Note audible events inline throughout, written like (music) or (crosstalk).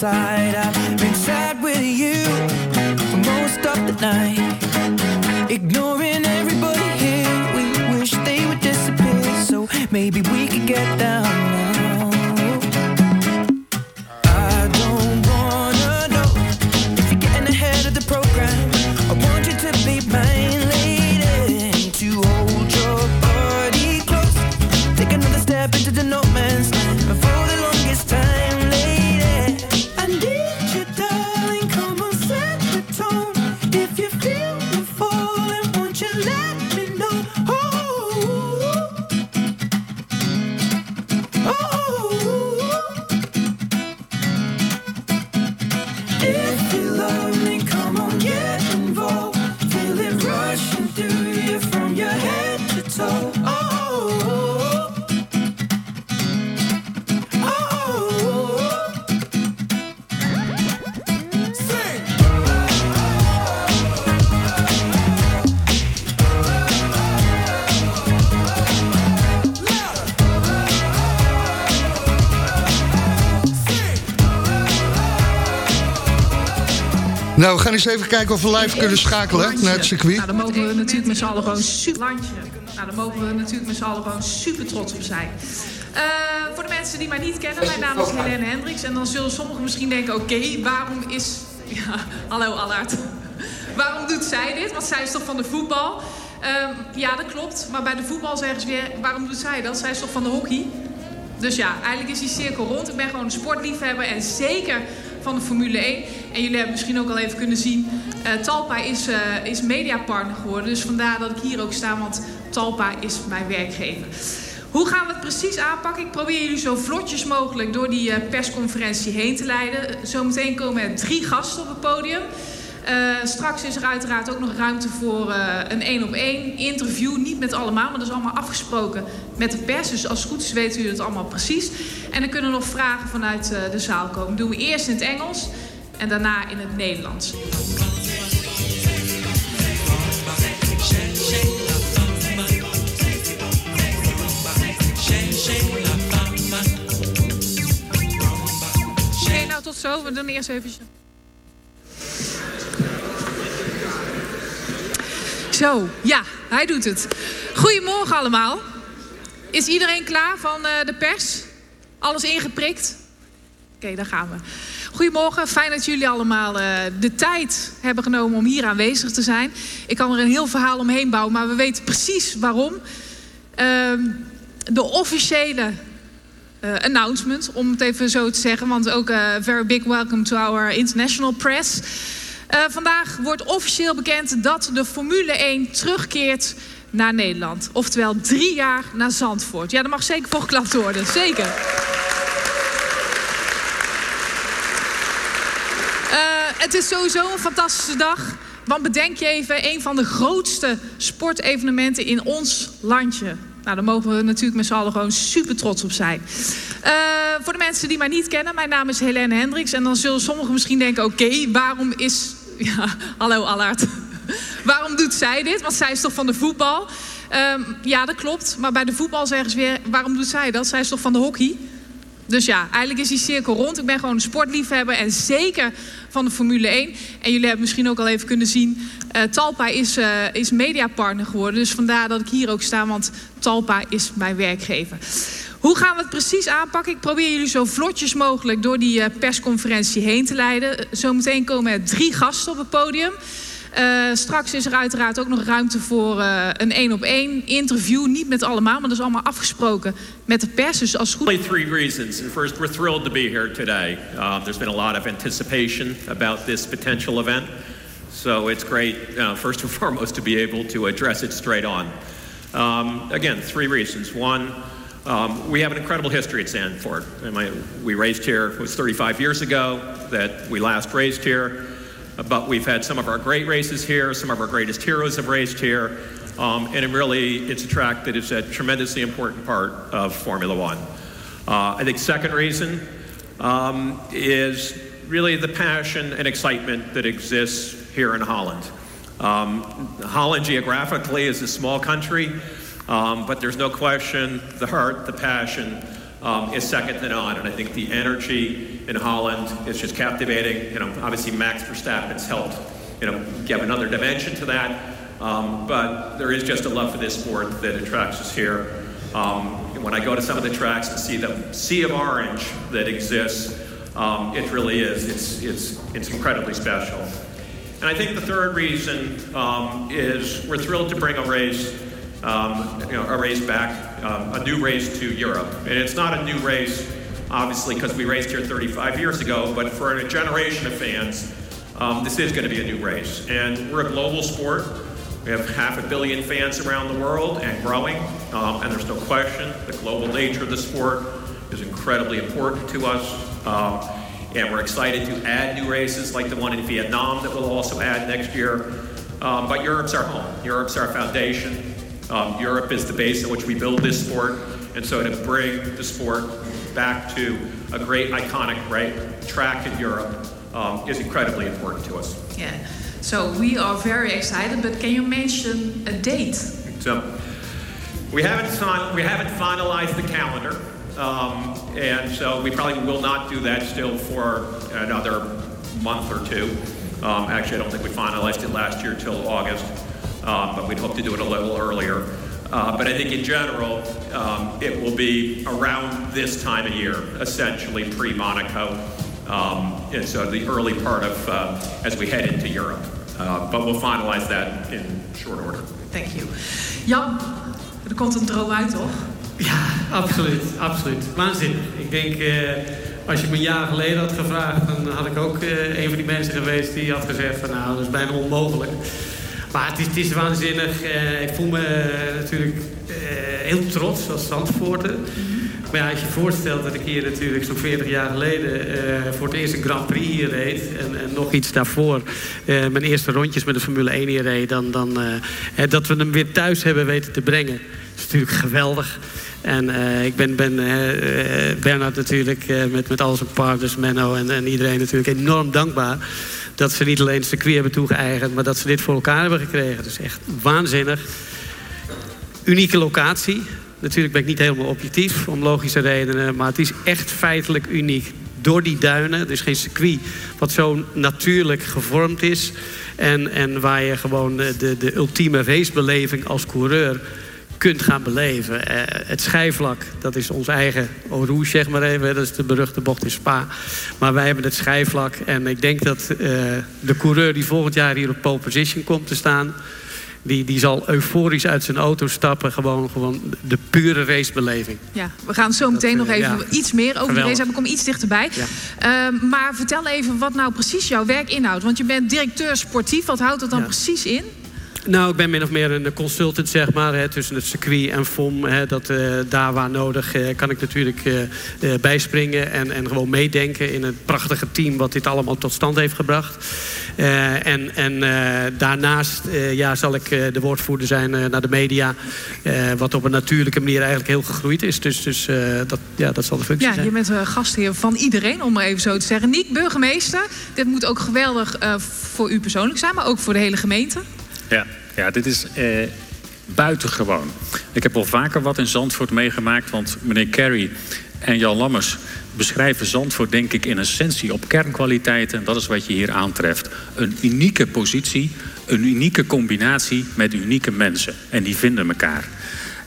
side. Eens even kijken of we live kunnen schakelen naar het circuit. Nou, daar mogen we natuurlijk met z'n allen gewoon super... Landje. Nou, daar mogen we natuurlijk met z'n allen gewoon super trots op zijn. Eh, voor de mensen die mij niet kennen, mijn naam is Helene Hendricks. En dan zullen sommigen misschien denken, oké, waarom is... (laughs) Ja, hallo Allard. (laughs) waarom doet zij dit? Want zij is toch van de voetbal? Ehm, ja, dat klopt. Maar bij de voetbal zeggen ze weer, waarom doet zij dat? Zij is toch van de hockey? Dus ja, eigenlijk is die cirkel rond. Ik ben gewoon een sportliefhebber en zeker van de Formule 1. En jullie hebben misschien ook al even kunnen zien, eh, Talpa is, eh, is mediapartner geworden. Dus vandaar dat ik hier ook sta, want Talpa is mijn werkgever. Hoe gaan we het precies aanpakken? Ik probeer jullie zo vlotjes mogelijk door die eh, persconferentie heen te leiden. Zometeen komen er drie gasten op het podium. Eh, straks is er uiteraard ook nog ruimte voor eh, een één op één interview. Niet met allemaal, maar dat is allemaal afgesproken met de pers. Dus als het goed is weten jullie het allemaal precies. En er kunnen nog vragen vanuit eh, de zaal komen. Dat doen we eerst in het Engels en daarna in het Nederlands. Oké, nou tot zo. We doen eerst even... Zo, ja, hij doet het. Goedemorgen allemaal. Is iedereen klaar van eh, de pers? Alles ingeprikt? Oké, daar gaan we. Goedemorgen, fijn dat jullie allemaal eh, de tijd hebben genomen om hier aanwezig te zijn. Ik kan er een heel verhaal omheen bouwen, maar we weten precies waarom. Ehm, de officiële eh, announcement, om het even zo te zeggen. Want ook uh, very big welcome to our international press. Uh, vandaag wordt officieel bekend dat de Formule 1 terugkeert naar Nederland. Oftewel drie jaar naar Zandvoort. Ja, dat mag zeker voor geklapt worden. Zeker. Uh, het is sowieso een fantastische dag. Want bedenk je even, een van de grootste sportevenementen in ons landje. Nou, daar mogen we natuurlijk met z'n allen gewoon super trots op zijn. Uh, voor de mensen die mij niet kennen, mijn naam is Helene Hendricks. En dan zullen sommigen misschien denken, oké, waarom is... (laughs) Ja, hallo Allard. waarom doet zij dit? Want zij is toch van de voetbal? Um, ja, dat klopt. Maar bij de voetbal zeggen ze weer, waarom doet zij dat? Zij is toch van de hockey? Dus ja, eigenlijk is die cirkel rond. Ik ben gewoon een sportliefhebber en zeker van de Formule 1. En jullie hebben misschien ook al even kunnen zien... Uh, Talpa is, uh, is mediapartner geworden. Dus vandaar dat ik hier ook sta, want Talpa is mijn werkgever. Hoe gaan we het precies aanpakken? Ik probeer jullie zo vlotjes mogelijk door die uh, persconferentie heen te leiden. Zometeen komen er drie gasten op het podium. Uh, straks is er uiteraard ook nog ruimte voor uh, een één op één interview. Niet met allemaal, maar dat is allemaal afgesproken met de pers. Dus als goed three reasons. First, we're thrilled to be here today. Uh, there's been a lot of anticipation about this potential event. So it's great, uh, first and (laughs) foremost, to be able to address it straight on. Um, again, three reasons. One, um, we have an incredible history at Sanford. We raced here, it was 35 years ago that we last raced here. But we've had some of our great races here, some of our greatest heroes have raced here. Um, and it really, it's a track that is a tremendously important part of Formula One. Uh, I think second reason um, is really the passion and excitement that exists here in Holland. Um, Holland geographically is a small country, um, but there's no question the heart, the passion, um, is second to none. And I think the energy in Holland is just captivating. You know, obviously Max Verstappen's helped, you know, give another dimension to that. Um, but there is just a love for this sport that attracts us here. Um, when I go to some of the tracks and see the sea of orange that exists, um, it really is. It's, it's, it's incredibly special. And I think the third reason um, is we're thrilled to bring a race, um, you know, a race back, um, a new race to Europe. And it's not a new race, obviously, because we raced here 35 years ago, but for a generation of fans, um, this is going to be a new race. And we're a global sport. We have half a billion fans around the world and growing. Um, and there's no question the global nature of the sport is incredibly important to us. Um, and we're excited to add new races like the one in Vietnam that we'll also add next year. Um, but Europe's our home. Europe's our foundation. Um, Europe is the base on which we build this sport. And so to bring the sport back to a great iconic right, track in Europe um, is incredibly important to us. Yeah. So we are very excited, but can you mention a date? So we haven't, we haven't finalized the calendar. Um, and so we probably will not do that still for another month or two. Um, actually, I don't think we finalized it last year till August, um, but we'd hope to do it a little earlier. Uh, but I think in general, um, it will be around this time of year, essentially pre Monaco. Um, and so the early part of uh, as we head into Europe. Uh, but we'll finalize that in short order. Thank you. Jan, er komt een droom uit, toch? Ja, absoluut, absoluut. Waanzinnig. Ik denk, eh, als je me een jaar geleden had gevraagd, dan had ik ook eh, een van die mensen geweest die had gezegd van nou, dat is bijna onmogelijk. Maar het is, het is waanzinnig. Eh, ik voel me eh, natuurlijk eh, heel trots als Zandvoorter. Maar ja, als je voorstelt dat ik hier natuurlijk zo'n 40 jaar geleden voor het eerst een Grand Prix hier reed. En, en nog iets daarvoor mijn eerste rondjes met de Formule 1 hier reed. Dan, dan, dat we hem weer thuis hebben weten te brengen. Dat is natuurlijk geweldig. En ik ben, ben Bernard natuurlijk met, met al zijn partners, Menno en, en iedereen natuurlijk enorm dankbaar. Dat ze niet alleen het circuit hebben toegeëigend, maar dat ze dit voor elkaar hebben gekregen. Dus echt waanzinnig. Unieke locatie. Natuurlijk ben ik niet helemaal objectief om logische redenen, maar het is echt feitelijk uniek. Door die duinen, dus geen circuit wat zo natuurlijk gevormd is. En, en waar je gewoon de, de, ultieme racebeleving als coureur kunt gaan beleven. Eh, het schijfvlak, dat is ons eigen Eau Rouge, zeg maar even. Dat is de beruchte bocht in Spa. Maar wij hebben het schijfvlak. En ik denk dat eh, de coureur die volgend jaar hier op pole position komt te staan... Die, die zal euforisch uit zijn auto stappen. Gewoon, gewoon de pure racebeleving. Ja, we gaan zo meteen nog eh, even ja. iets meer over de Geweldig. race hebben. Ik kom iets dichterbij. Ja. Ehm, maar vertel even wat nou precies jouw werk inhoudt. Want je bent directeur sportief. Wat houdt dat dan Ja. precies in? Nou, ik ben min of meer een consultant, zeg maar, hè, tussen het circuit en FOM. Hè, dat, eh, daar waar nodig eh, kan ik natuurlijk eh, bijspringen en, en gewoon meedenken in het prachtige team wat dit allemaal tot stand heeft gebracht. En en daarnaast ja, zal ik de woordvoerder zijn naar de media, wat op een natuurlijke manier eigenlijk heel gegroeid is. Dus, dus dat, ja, dat zal de functie Ja, zijn. je bent gastheer van iedereen, om maar even zo te zeggen. Niek, burgemeester. Dit moet ook geweldig voor u persoonlijk zijn, maar ook voor de hele gemeente. Ja, ja dit is eh, buitengewoon. Ik heb al vaker wat in Zandvoort meegemaakt, want meneer Kerry en Jan Lammers beschrijven Zandvoort denk ik in essentie op kernkwaliteiten. En dat is wat je hier aantreft. Een unieke positie, een unieke combinatie met unieke mensen. En die vinden elkaar.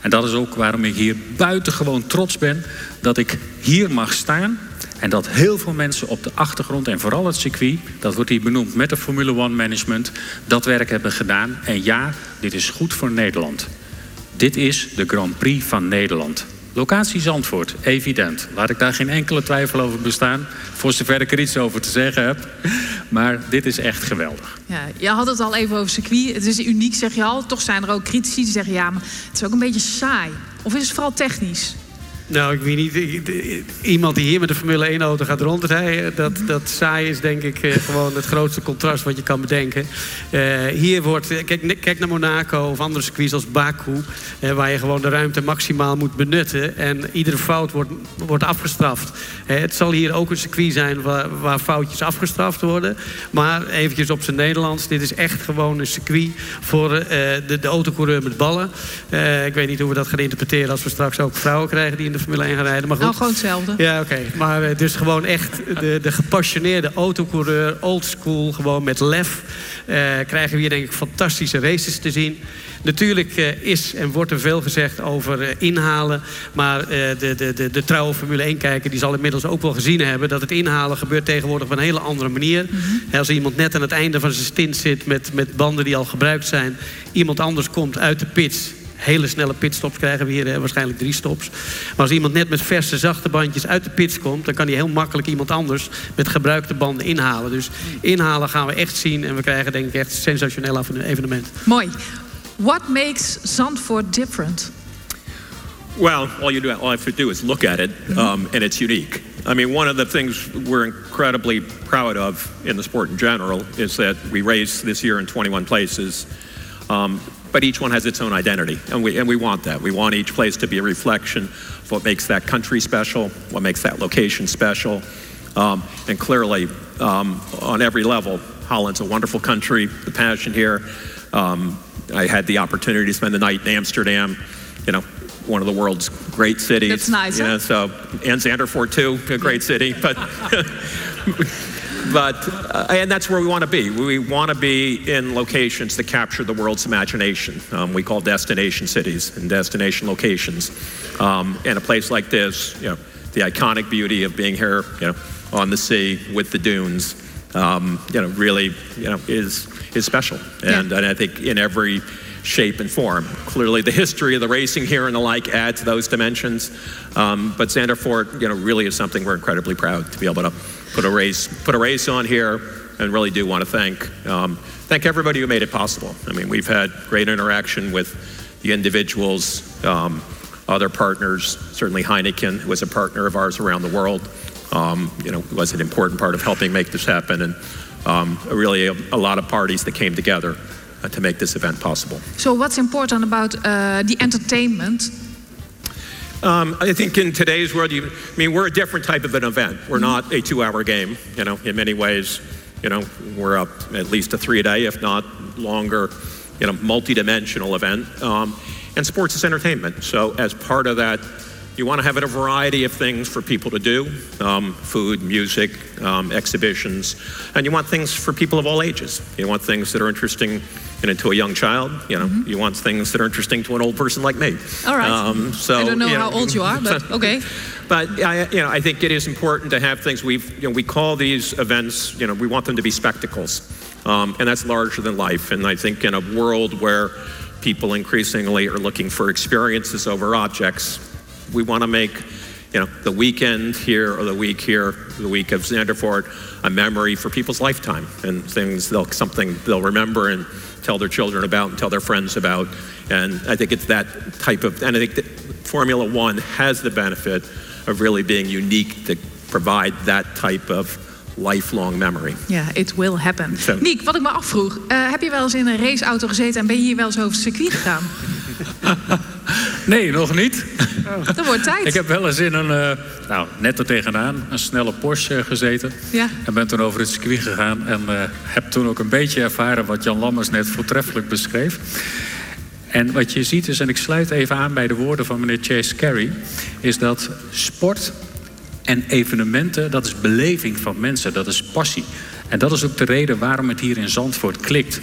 En dat is ook waarom ik hier buitengewoon trots ben dat ik hier mag staan. En dat heel veel mensen op de achtergrond en vooral het circuit, dat wordt hier benoemd met de Formule One Management, dat werk hebben gedaan. En ja, dit is goed voor Nederland. Dit is de Grand Prix van Nederland. Locatie Zandvoort, evident. Laat ik daar geen enkele twijfel over bestaan. Voor zover ik er iets over te zeggen heb. Maar dit is echt geweldig. Ja, je had het al even over circuit. Het is uniek, zeg je al. Toch zijn er ook critici die zeggen... ja, maar het is ook een beetje saai. Of is het vooral technisch? Nou, ik weet niet. Iemand die hier met de Formule 1 auto gaat rondrijden, dat, dat saai is denk ik eh, gewoon het grootste contrast wat je kan bedenken. Eh, hier wordt, eh, kijk, kijk naar Monaco of andere circuits als Baku, waar je gewoon de ruimte maximaal moet benutten. En iedere fout wordt, wordt afgestraft. Het zal hier ook een circuit zijn waar, waar foutjes afgestraft worden. Maar eventjes op zijn Nederlands, dit is echt gewoon een circuit voor de, de autocoureur met ballen. Ik weet niet hoe we dat gaan interpreteren als we straks ook vrouwen krijgen die de Formule 1 gaan rijden. Maar goed. Nou, gewoon hetzelfde. Ja, oké. Maar uh, dus gewoon echt de, de gepassioneerde autocoureur, old school, gewoon met lef. Uh, krijgen we hier denk ik fantastische races te zien. Natuurlijk uh, is en wordt er veel gezegd over uh, inhalen. Maar de, de, de, de trouwe Formule 1-kijker die zal inmiddels ook wel gezien hebben... dat het inhalen gebeurt tegenwoordig op een hele andere manier. Mm -hmm. Als iemand net aan het einde van zijn stint zit met, met banden die al gebruikt zijn... iemand anders komt uit de pits hele snelle pitstops krijgen we hier, hè, waarschijnlijk drie stops. Maar als iemand net met verse, zachte bandjes uit de pits komt... dan kan hij heel makkelijk iemand anders met gebruikte banden inhalen. Dus inhalen gaan we echt zien en we krijgen denk ik echt een sensationeel evenement. Mooi. What makes Zandvoort different? Well, all you do, all I have to do is look at it, um, and it's unique. I mean, one of the things we're incredibly proud of in the sport in general is that we race this year in 21 places, um, but each one has its own identity, and we and we want that. We want each place to be a reflection of what makes that country special, what makes that location special, um, and clearly, um, on every level, Holland's a wonderful country. The passion here. Um, I had the opportunity to spend the night in Amsterdam, you know, one of the world's great cities. That's nice. You know, so and Zanderford too, a great city, but (laughs) (laughs) but uh, and that's where we want to be. We want to be in locations that capture the world's imagination. Um, we call destination cities and destination locations. Um, and a place like this, you know, the iconic beauty of being here, you know, on the sea with the dunes, um, you know, really, you know, is is special. And, Yeah. and I think in every shape and form. Clearly, the history of the racing here and the like add to those dimensions. Um, but Zanderford, you know, really is something we're incredibly proud to be able to put a race put a race on here, and really do want to thank um, thank everybody who made it possible. I mean, we've had great interaction with the individuals, um, other partners. Certainly, Heineken, who was a partner of ours around the world, um, you know, was an important part of helping make this happen, and um, really a, a lot of parties that came together uh, to make this event possible. So what's important about uh, the entertainment? Um, I think in today's world, you, I mean, we're a different type of an event. We're not a two-hour game. You know, in many ways, you know, we're up at least a three-a-day, if not longer, you know, multi-dimensional event. Um, and sports is entertainment. So as part of that, you want to have a variety of things for people to do: um, food, music, um, exhibitions, and you want things for people of all ages. You want things that are interesting. You know, to a young child, you know, you want things that are interesting to an old person like me. All right. Um, so I don't know you how old you are, but (laughs) okay. but I, you know, I think it is important to have things. We've, you know, we call these events. You know, we want them to be spectacles, um, and that's larger than life. And I think in a world where people increasingly are looking for experiences over objects, we want to make, you know, the weekend here or the week here, the week of Zanderford, a memory for people's lifetime and things they'll something they'll remember and tell their children about and tell their friends about. And I think it's that type of, and I think that Formula One has the benefit of really being unique to provide that type of lifelong memory. Ja, it will happen. Zo. Niek, wat ik me afvroeg. eh, heb je wel eens in een raceauto gezeten en ben je hier wel eens over het circuit gegaan? (laughs) Nee, nog niet. Dat wordt tijd. Ik heb wel eens in een, eh, nou, net er tegenaan, een snelle Porsche gezeten. Ja. En ben toen over het circuit gegaan. En eh, heb toen ook een beetje ervaren wat Jan Lammers net voortreffelijk beschreef. En wat je ziet is, en ik sluit even aan bij de woorden van meneer Chase Carey... is dat sport en evenementen, dat is beleving van mensen, dat is passie. En dat is ook de reden waarom het hier in Zandvoort klikt.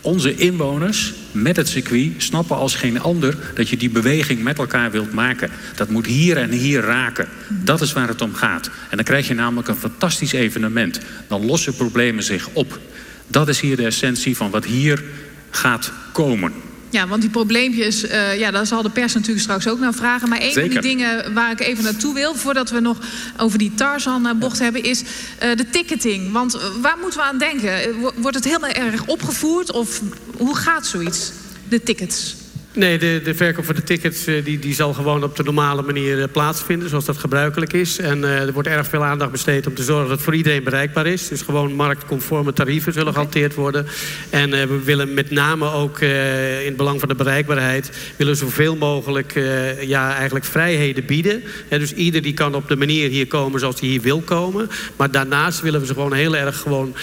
Onze inwoners met het circuit snappen als geen ander dat je die beweging met elkaar wilt maken. Dat moet hier en hier raken. Dat is waar het om gaat. En dan krijg je namelijk een fantastisch evenement. Dan lossen problemen zich op. Dat is hier de essentie van wat hier gaat komen. Ja, want die probleempjes, eh, ja, daar zal de pers natuurlijk straks ook naar vragen. Maar een van die dingen waar ik even naartoe wil, voordat we nog over die Tarzan-bocht hebben, is eh, de ticketing. Want eh, waar moeten we aan denken? Eh, wo- Wordt het heel erg opgevoerd of hoe gaat zoiets? De tickets. Nee, de, de verkoop van de tickets eh, die, die zal gewoon op de normale manier eh, plaatsvinden, zoals dat gebruikelijk is. En eh, er wordt erg veel aandacht besteed om te zorgen dat het voor iedereen bereikbaar is. Dus gewoon marktconforme tarieven zullen gehanteerd worden. En we willen met name ook in het belang van de bereikbaarheid, willen zoveel mogelijk ja, eigenlijk vrijheden bieden. Dus ieder die kan op de manier hier komen zoals hij hier wil komen. Maar daarnaast willen we ze gewoon heel erg gewoon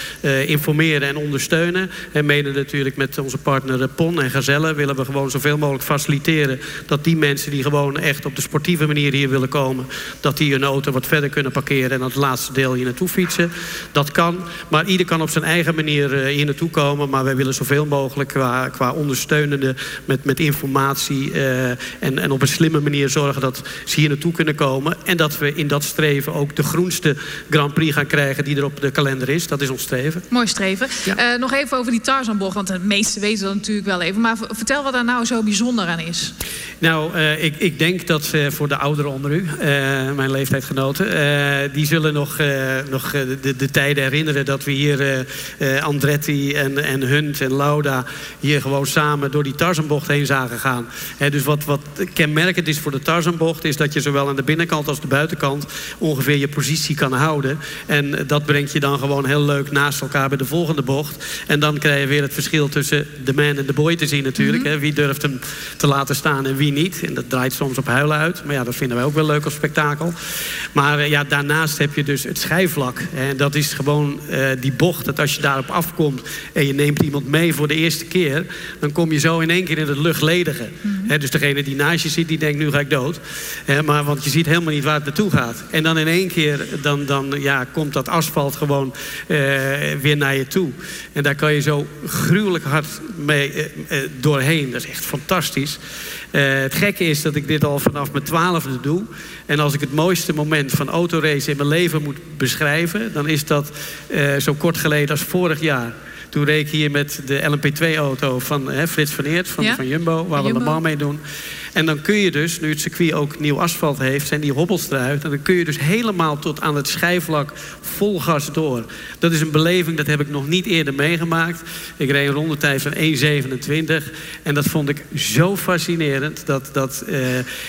informeren en ondersteunen. En mede natuurlijk met onze partner PON en Gazelle willen we gewoon zoveel zoveel mogelijk faciliteren... dat die mensen die gewoon echt op de sportieve manier hier willen komen... dat die hun auto wat verder kunnen parkeren... en dan het laatste deel hier naartoe fietsen. Dat kan, maar ieder kan op zijn eigen manier hier naartoe komen. Maar wij willen zoveel mogelijk qua, qua ondersteunende... met, met informatie en, en op een slimme manier zorgen dat ze hier naartoe kunnen komen. En dat we in dat streven ook de groenste Grand Prix gaan krijgen... die er op de kalender is. Dat is ons streven. Mooi streven. Uh, nog even over die Tarzanbocht, want de meesten weten dat natuurlijk wel even. Maar vertel wat daar nou zo bijzonder aan is. Nou, uh, ik, ik, denk dat uh, voor de ouderen onder u, mijn leeftijdgenoten... die zullen nog, nog de, de, tijden herinneren dat we hier Andretti en, en Hunt en Lauda... hier gewoon samen door die Tarzanbocht heen zagen gaan. dus wat, wat kenmerkend is voor de Tarzanbocht... is dat je zowel aan de binnenkant als de buitenkant ongeveer je positie kan houden. En dat brengt je dan gewoon heel leuk naast elkaar bij de volgende bocht. En dan krijg je weer het verschil tussen de man en de boy te zien natuurlijk. Mm Wie durft hem te laten staan en wie niet. En dat draait soms op huilen uit. Maar ja, dat vinden wij ook wel leuk als spektakel. Maar eh, ja, daarnaast heb je dus het schijfvlak. En dat is gewoon uh, die bocht. Dat als je daarop afkomt en je neemt iemand mee voor de eerste keer... dan kom je zo in één keer in het luchtledige. Mm dus degene die naast je zit, die denkt nu ga ik dood. maar, want je ziet helemaal niet waar het naartoe gaat. En dan in één keer dan, dan, ja, komt dat asfalt gewoon uh, weer naar je toe. En daar kan je zo gruwelijk hard mee uh, doorheen. Dat is echt fantastisch. Het gekke is dat ik dit al vanaf mijn twaalfde doe. En als ik het mooiste moment van autoracen in mijn leven moet beschrijven... dan is dat zo kort geleden als vorig jaar. Toen reed ik hier met de LMP2-auto van hè, Frits van Eert van, ja? van Jumbo... waar we allemaal mee doen. En dan kun je dus, nu het circuit ook nieuw asfalt heeft... zijn die hobbels eruit. En dan kun je dus helemaal tot aan het schijfvlak vol gas door. Dat is een beleving, dat heb ik nog niet eerder meegemaakt. Ik reed een rondetijd van 1,27. En dat vond ik zo fascinerend. Dat, dat uh,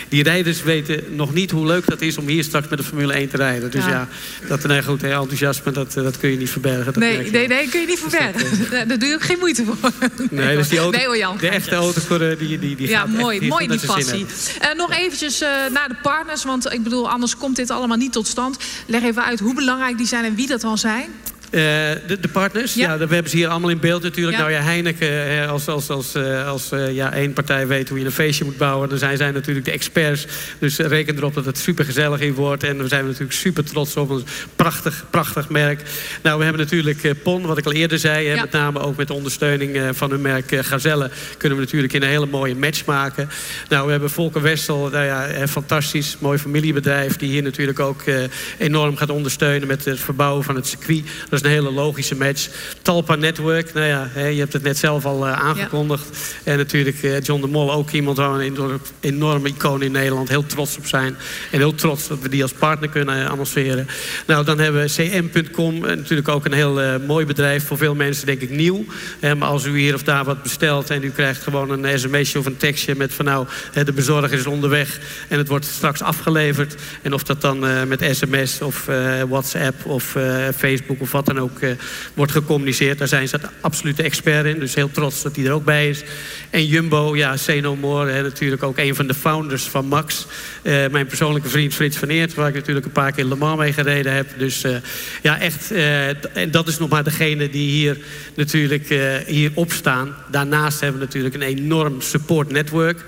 die rijders weten nog niet hoe leuk dat is... om hier straks met de Formule 1 te rijden. Dus ja, ja dat nee, goed, enthousiasme, dat, dat kun je niet verbergen. Dat nee, nee, nee, kun je niet verbergen. Daar doe je ook geen moeite voor. Nee, dus die auto, nee, Jan, de echte auto voor die, die, die ja, mooi, mooi die passie. Uh, nog eventjes uh, naar de partners, want ik bedoel, anders komt dit allemaal niet tot stand. Leg even uit hoe belangrijk die zijn en wie dat al zijn. Uh, de, de, partners, ja. ja. we hebben ze hier allemaal in beeld natuurlijk. Ja. Nou ja, Heineken, als, als, als, als uh, ja, één partij weet hoe je een feestje moet bouwen... dan zijn zij natuurlijk de experts. Dus reken erop dat het super gezellig hier wordt. En we zijn natuurlijk super trots op een prachtig, prachtig merk. Nou, we hebben natuurlijk PON, wat ik al eerder zei. Ja. Met name ook met de ondersteuning van hun merk Gazelle... kunnen we natuurlijk in een hele mooie match maken. Nou, we hebben Volker Wessel, nou ja, fantastisch, mooi familiebedrijf... die hier natuurlijk ook enorm gaat ondersteunen met het verbouwen van het circuit is een hele logische match. Talpa Network, nou ja, je hebt het net zelf al uh, aangekondigd. Ja. En natuurlijk uh, John de Mol, ook iemand waar een enorme icoon in Nederland. Heel trots op zijn. En heel trots dat we die als partner kunnen annonceren. Nou, dan hebben we cm.com, natuurlijk ook een heel uh, mooi bedrijf. Voor veel mensen denk ik nieuw. maar als u hier of daar wat bestelt en u krijgt gewoon een sms'je of een tekstje met van nou, de bezorger is onderweg en het wordt straks afgeleverd. En of dat dan met sms of WhatsApp of Facebook of wat dan ook uh, wordt gecommuniceerd. Daar zijn ze absolute expert in. Dus heel trots dat hij er ook bij is. En Jumbo, ja, Say No More. Hè, natuurlijk ook een van de founders van Max. Uh, mijn persoonlijke vriend Frits van Eert. Waar ik natuurlijk een paar keer Le Mans mee gereden heb. Dus uh, ja, echt. en dat is nog maar degene die hier natuurlijk hier opstaan. Daarnaast hebben we natuurlijk een enorm support network.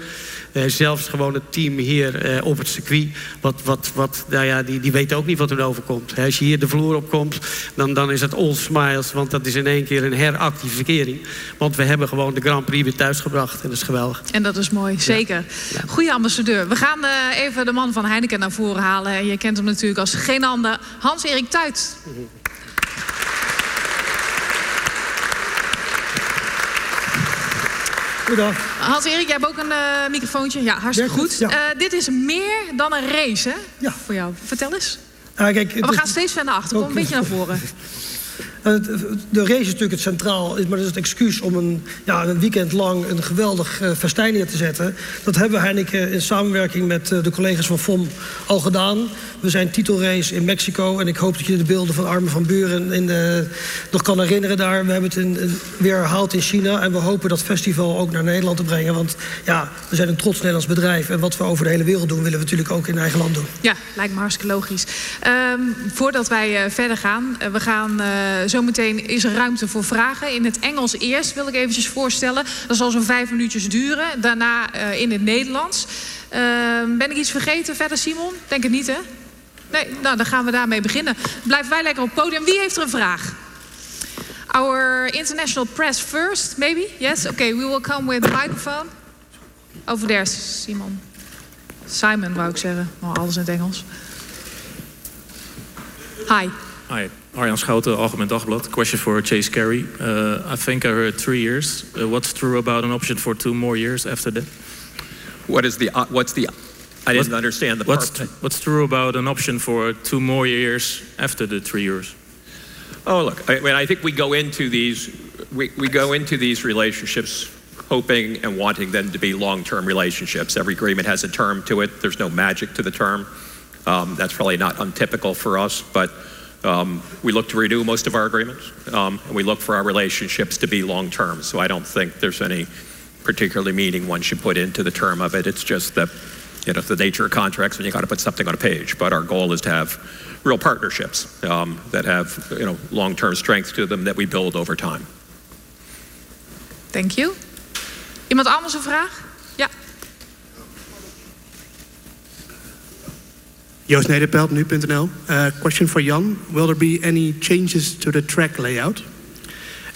Uh, zelfs gewoon het team hier uh, op het circuit. Wat, wat, wat, nou ja, die, die weten ook niet wat er overkomt. Als je hier de vloer op komt, dan, dan is het all smiles. Want dat is in één keer een heractivering. Want we hebben gewoon de Grand Prix weer thuisgebracht. En dat is geweldig. En dat is mooi, zeker. Ja. Goeie ambassadeur. We gaan uh, even de man van Heineken naar voren halen. En je kent hem natuurlijk als geen ander. Hans-Erik Tuit. Mm -hmm. Goedendag. Hans-Erik, jij hebt ook een uh, microfoontje. Ja, hartstikke goed. Ja. Uh, dit is meer dan een race, hè? Ja. Voor jou. Vertel eens. Uh, kijk, we gaan steeds verder naar achter. Kom een beetje naar voren. (laughs) De race is natuurlijk het centraal, maar dat is het excuus om een, ja, een weekend lang een geweldig uh, festijn neer te zetten. Dat hebben we Heineken in samenwerking met uh, de collega's van FOM al gedaan. We zijn titelrace in Mexico en ik hoop dat je de beelden van Armen van Buren in de, nog kan herinneren daar. We hebben het weer herhaald in China en we hopen dat festival ook naar Nederland te brengen. Want ja, we zijn een trots Nederlands bedrijf en wat we over de hele wereld doen willen we natuurlijk ook in eigen land doen. Ja, lijkt me hartstikke logisch. Um, voordat wij uh, verder gaan, we gaan zometeen is er ruimte voor vragen. In het Engels eerst wil ik eventjes voorstellen. Dat zal zo'n vijf minuutjes duren. Daarna uh, in het Nederlands. Uh, ben ik iets vergeten verder, Simon? Denk het niet, hè? Nee, nou, dan gaan we daarmee beginnen. Blijven wij lekker op het podium. Wie heeft er een vraag? Our international press first, maybe? Yes? Okay, we will come with the microphone. Over there, Simon. Simon, wou ik zeggen. Oh, alles in het Engels. Hi. Hi. Arjan Schouten, Algemeen Dagblad. Question for Chase Carey. Uh, I think I heard three years. Uh, what's true about an option for two more years after that? What is the, uh, what's the, I didn't what, understand the what's, what's true about an option for two more years after the three years? Oh, look, I mean, I think we go into these, we, we go into these relationships hoping and wanting them to be long-term relationships. Every agreement has a term to it. There's no magic to the term. Um, that's probably not untypical for us, but um, we look to renew most of our agreements, um, and we look for our relationships to be long-term. So I don't think there's any particularly meaning one should put into the term of it. It's just you know, the nature of contracts when you got to put something on a page. But our goal is to have real partnerships um, that have, you know, long-term strength to them that we build over time. Thank you. Iemand anders een vraag? Ja. Joost. Uh, question for Jan. Will there be any changes to the track layout?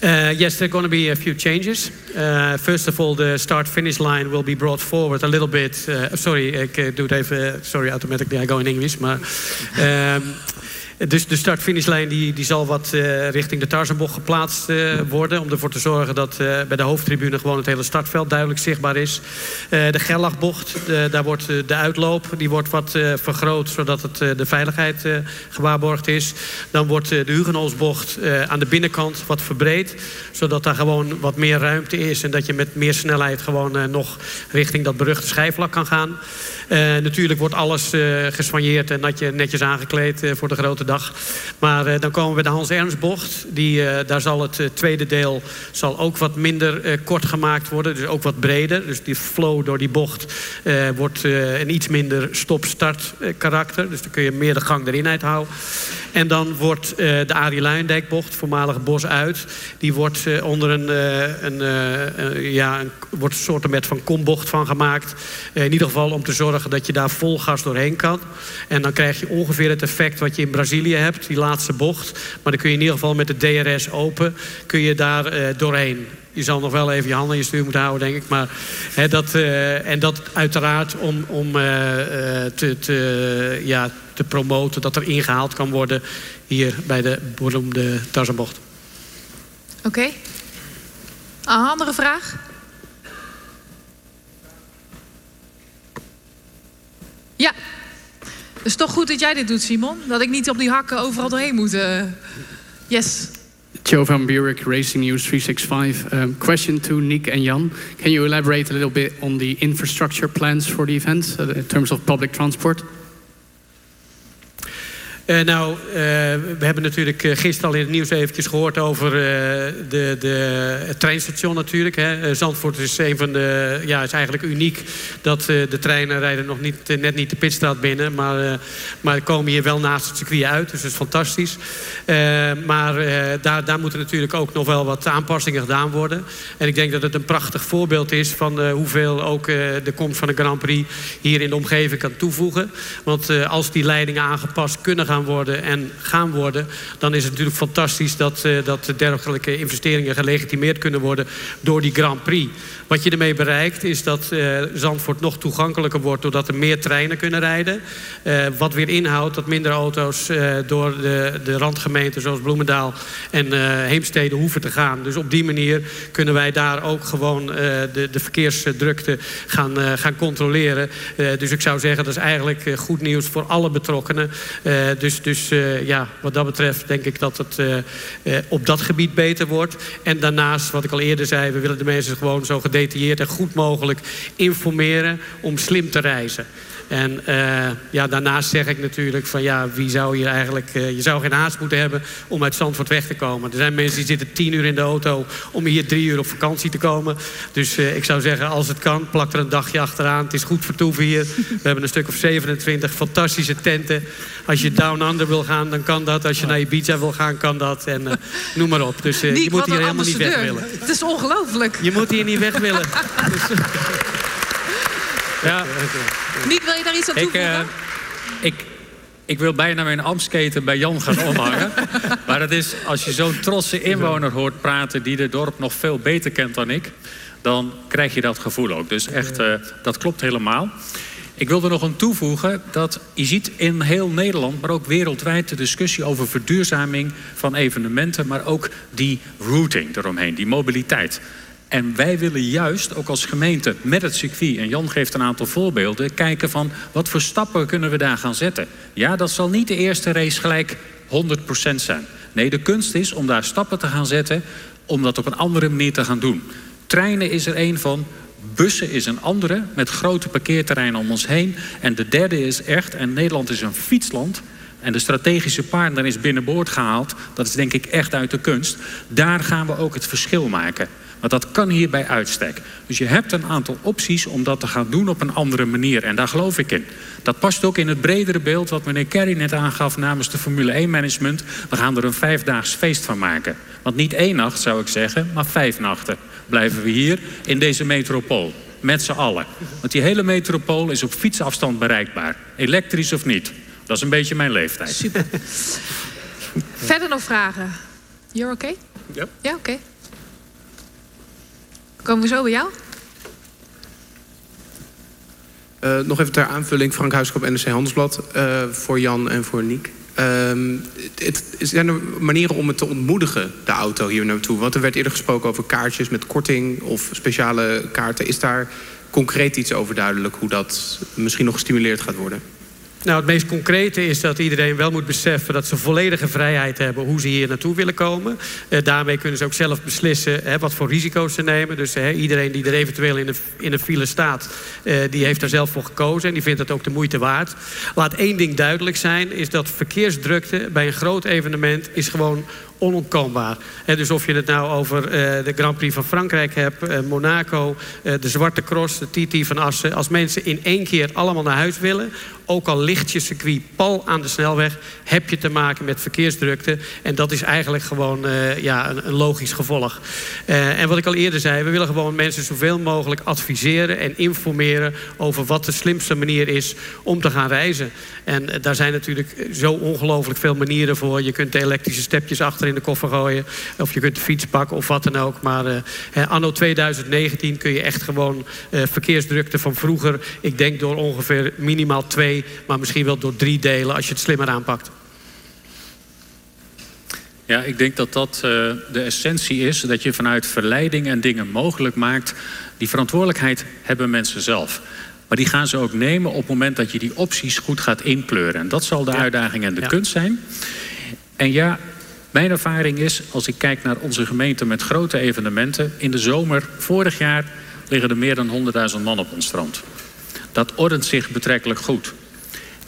Uh, yes, there are going to be a few changes. Uh, first of all, the start-finish line will be brought forward a little bit. Sorry, doe het even. Sorry, automatically I go in English. Maar um, Dus de start-finishlijn die, die zal wat uh, richting de Tarzanbocht geplaatst uh, worden. Om ervoor te zorgen dat uh, bij de hoofdtribune gewoon het hele startveld duidelijk zichtbaar is. de Gerlachbocht, daar wordt de uitloop die wordt wat vergroot. Zodat het, de veiligheid gewaarborgd is. Dan wordt de Hugenholzbocht aan de binnenkant wat verbreed. Zodat daar gewoon wat meer ruimte is. En dat je met meer snelheid gewoon nog richting dat beruchte schijfvlak kan gaan. Natuurlijk wordt alles uh, geswanjeerd en netjes aangekleed uh, voor de grote dag. Maar dan komen we bij de Hans Ernst bocht. Die, daar zal het tweede deel zal ook wat minder kort gemaakt worden. Dus ook wat breder. Dus die flow door die bocht wordt een iets minder stop-start karakter. Dus dan kun je meer de gang erin uithouden. En dan wordt de Arie Luijendijkbocht, voormalige Bos uit... die wordt onder een, een, ja, een, wordt een soort van kombocht van gemaakt. in ieder geval om te zorgen dat je daar vol gas doorheen kan. En dan krijg je ongeveer het effect wat je in Brazilië hebt, die laatste bocht. Maar dan kun je in ieder geval met de DRS open, kun je daar doorheen. Je zal nog wel even je handen in je stuur moeten houden, denk ik. Maar, hè, dat, uh, en dat uiteraard om, om uh, te, te, ja, te promoten dat er ingehaald kan worden hier bij de beroemde Tarzanbocht. Oké. Een andere vraag? Ja. Het is toch goed dat jij dit doet, Simon. Dat ik niet op die hakken overal doorheen moet. Uh... Yes. Joe van Buurik, Racing News 365. Um, question to Nick and Jan. Can you elaborate a little bit on the infrastructure plans for the event uh, in terms of public transport? Uh, nou, uh, we hebben natuurlijk uh, gisteren al in het nieuws eventjes gehoord over de, de, het treinstation natuurlijk. Hè. Zandvoort is een van de, ja, is eigenlijk uniek dat de treinen rijden nog niet, net niet de pitstraat binnen, maar, maar komen hier wel naast het circuit uit. Dus dat is fantastisch. maar daar, daar moeten natuurlijk ook nog wel wat aanpassingen gedaan worden. En ik denk dat het een prachtig voorbeeld is van hoeveel ook de komst van de Grand Prix hier in de omgeving kan toevoegen. Want als die leidingen aangepast kunnen gaan gaan worden en gaan worden... dan is het natuurlijk fantastisch dat, uh, dat dergelijke investeringen gelegitimeerd kunnen worden door die Grand Prix. Wat je ermee bereikt is dat uh, Zandvoort nog toegankelijker wordt... doordat er meer treinen kunnen rijden. Uh, wat weer inhoudt dat minder auto's door de, de randgemeenten zoals Bloemendaal en Heemstede hoeven te gaan. Dus op die manier kunnen wij daar ook gewoon de, de verkeersdrukte gaan, gaan controleren. dus ik zou zeggen dat is eigenlijk goed nieuws voor alle betrokkenen dus dus ja, wat dat betreft denk ik dat het op dat gebied beter wordt. En daarnaast, wat ik al eerder zei, we willen de mensen gewoon zo gedetailleerd en goed mogelijk informeren om slim te reizen. En eh, ja, daarnaast zeg ik natuurlijk van ja, wie zou hier eigenlijk... eh, je zou geen haast moeten hebben om uit Zandvoort weg te komen. Er zijn mensen die zitten tien uur in de auto om hier drie uur op vakantie te komen. Dus eh, ik zou zeggen, als het kan, plak er een dagje achteraan. Het is goed vertoeven hier. We hebben een stuk of 27 fantastische tenten. Als je down under wil gaan, dan kan dat. Als je naar Ibiza wil gaan, kan dat. En noem maar op. Dus je moet hier helemaal niet weg willen. Het is ongelooflijk. Je moet hier niet weg willen. Dus, (laughs) Ja, Niek, wil je daar iets aan ik, toevoegen? eh, ik, ik wil bijna mijn Amsketen bij Jan gaan omhangen. (laughs) maar het is, als je zo'n trotse inwoner hoort praten... die het dorp nog veel beter kent dan ik... dan krijg je dat gevoel ook. Dus echt, eh, dat klopt helemaal. Ik wil er nog aan toevoegen dat je ziet in heel Nederland... maar ook wereldwijd de discussie over verduurzaming van evenementen... maar ook die routing eromheen, die mobiliteit. En wij willen juist, ook als gemeente, met het circuit... en Jan geeft een aantal voorbeelden... kijken van wat voor stappen kunnen we daar gaan zetten. Ja, dat zal niet de eerste race gelijk 100% zijn. Nee, de kunst is om daar stappen te gaan zetten... om dat op een andere manier te gaan doen. Treinen is er één van, Bussen is een andere, met grote parkeerterreinen om ons heen. En de derde is echt, en Nederland is een fietsland... en de strategische partner is binnenboord gehaald... dat is denk ik echt uit de kunst. Daar gaan we ook het verschil maken. Want dat kan hier bij uitstek. Dus je hebt een aantal opties om dat te gaan doen op een andere manier. En daar geloof ik in. Dat past ook in het bredere beeld wat meneer Kerry net aangaf namens de Formule 1-management. We gaan er een vijfdaags feest van maken. Want niet één nacht zou ik zeggen, maar vijf nachten blijven we hier in deze metropool. Met z'n allen. Want die hele metropool is op fietsafstand bereikbaar. Elektrisch of niet. Dat is een beetje mijn leeftijd. Super. (laughs) Verder nog vragen? You're okay? Ja. Ja, oké. Komen we zo bij jou? Eh, nog even ter aanvulling, Frank Huiskop, NRC Handelsblad. eh, voor Jan en voor Niek. Ehm, het, zijn er manieren om het te ontmoedigen, de auto hier naartoe? Want er werd eerder gesproken over kaartjes met korting of speciale kaarten. Is daar concreet iets over duidelijk hoe dat misschien nog gestimuleerd gaat worden? Nou, het meest concrete is dat iedereen wel moet beseffen dat ze volledige vrijheid hebben hoe ze hier naartoe willen komen. Eh, daarmee kunnen ze ook zelf beslissen hè, wat voor risico's ze nemen. Dus hè, iedereen die er eventueel in een, in file staat, eh, die heeft daar zelf voor gekozen en die vindt het ook de moeite waard. Laat één ding duidelijk zijn, is dat verkeersdrukte bij een groot evenement is gewoon onontkoombaar. Dus of je het nou over eh, de Grand Prix van Frankrijk hebt, eh, Monaco, eh, de Zwarte Cross, de TT van Assen. Als mensen in één keer allemaal naar huis willen, ook al ligt je circuit pal aan de snelweg, heb je te maken met verkeersdrukte. En dat is eigenlijk gewoon ja, een, een logisch gevolg. En wat ik al eerder zei, we willen gewoon mensen zoveel mogelijk adviseren en informeren over wat de slimste manier is om te gaan reizen. En daar zijn natuurlijk zo ongelooflijk veel manieren voor. Je kunt de elektrische stepjes achter in de koffer gooien. Of je kunt de fiets pakken of wat dan ook. Maar eh, anno 2019 kun je echt gewoon eh, verkeersdrukte van vroeger... ik denk door ongeveer minimaal twee, maar misschien wel door drie delen... als je het slimmer aanpakt. Ja, ik denk dat dat eh, de essentie is. Dat je vanuit verleiding en dingen mogelijk maakt. Die verantwoordelijkheid hebben mensen zelf. Maar die gaan ze ook nemen op het moment dat je die opties goed gaat inkleuren. En dat zal de uitdaging en de Ja. kunst zijn. En ja, mijn ervaring is, als ik kijk naar onze gemeente met grote evenementen. In de zomer, vorig jaar, liggen er meer dan 100.000 man op ons strand. Dat ordent zich betrekkelijk goed.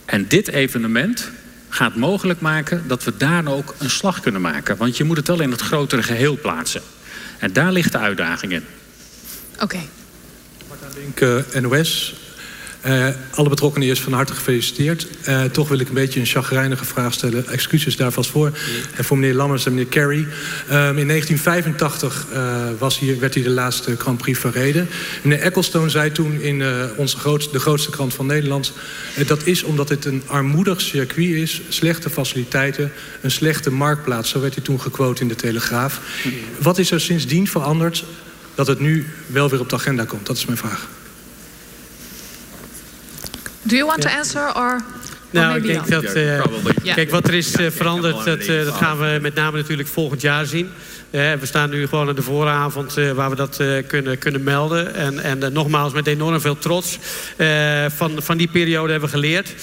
En dit evenement gaat mogelijk maken dat we daar ook een slag kunnen maken. Want je moet het wel in het grotere geheel plaatsen. En daar ligt de uitdaging in. Oké. Link eh, NOS. Eh, alle betrokkenen eerst van harte gefeliciteerd. Eh, toch wil ik een beetje een chagrijnige vraag stellen. Excuses daar vast voor. En voor meneer Lammers en meneer Kerry. Ehm, in 1985 eh, was hier, werd hier de laatste Grand Prix verreden. Meneer Ecclestone zei toen in onze grootste, de grootste krant van Nederland... dat is omdat het een armoedig circuit is, slechte faciliteiten... een slechte marktplaats, zo werd hij toen gequote in de Telegraaf. Wat is er sindsdien veranderd dat het nu wel weer op de agenda komt? Dat is mijn vraag. Do you want to answer or... Nou, maybe ik denk dat. eh. Kijk, wat er is eh, veranderd, dat, eh, dat gaan we met name natuurlijk volgend jaar zien. We staan nu gewoon aan de vooravond eh, waar we dat eh, kunnen, kunnen melden. En, en eh, nogmaals, met enorm veel trots. van, van die periode hebben we geleerd.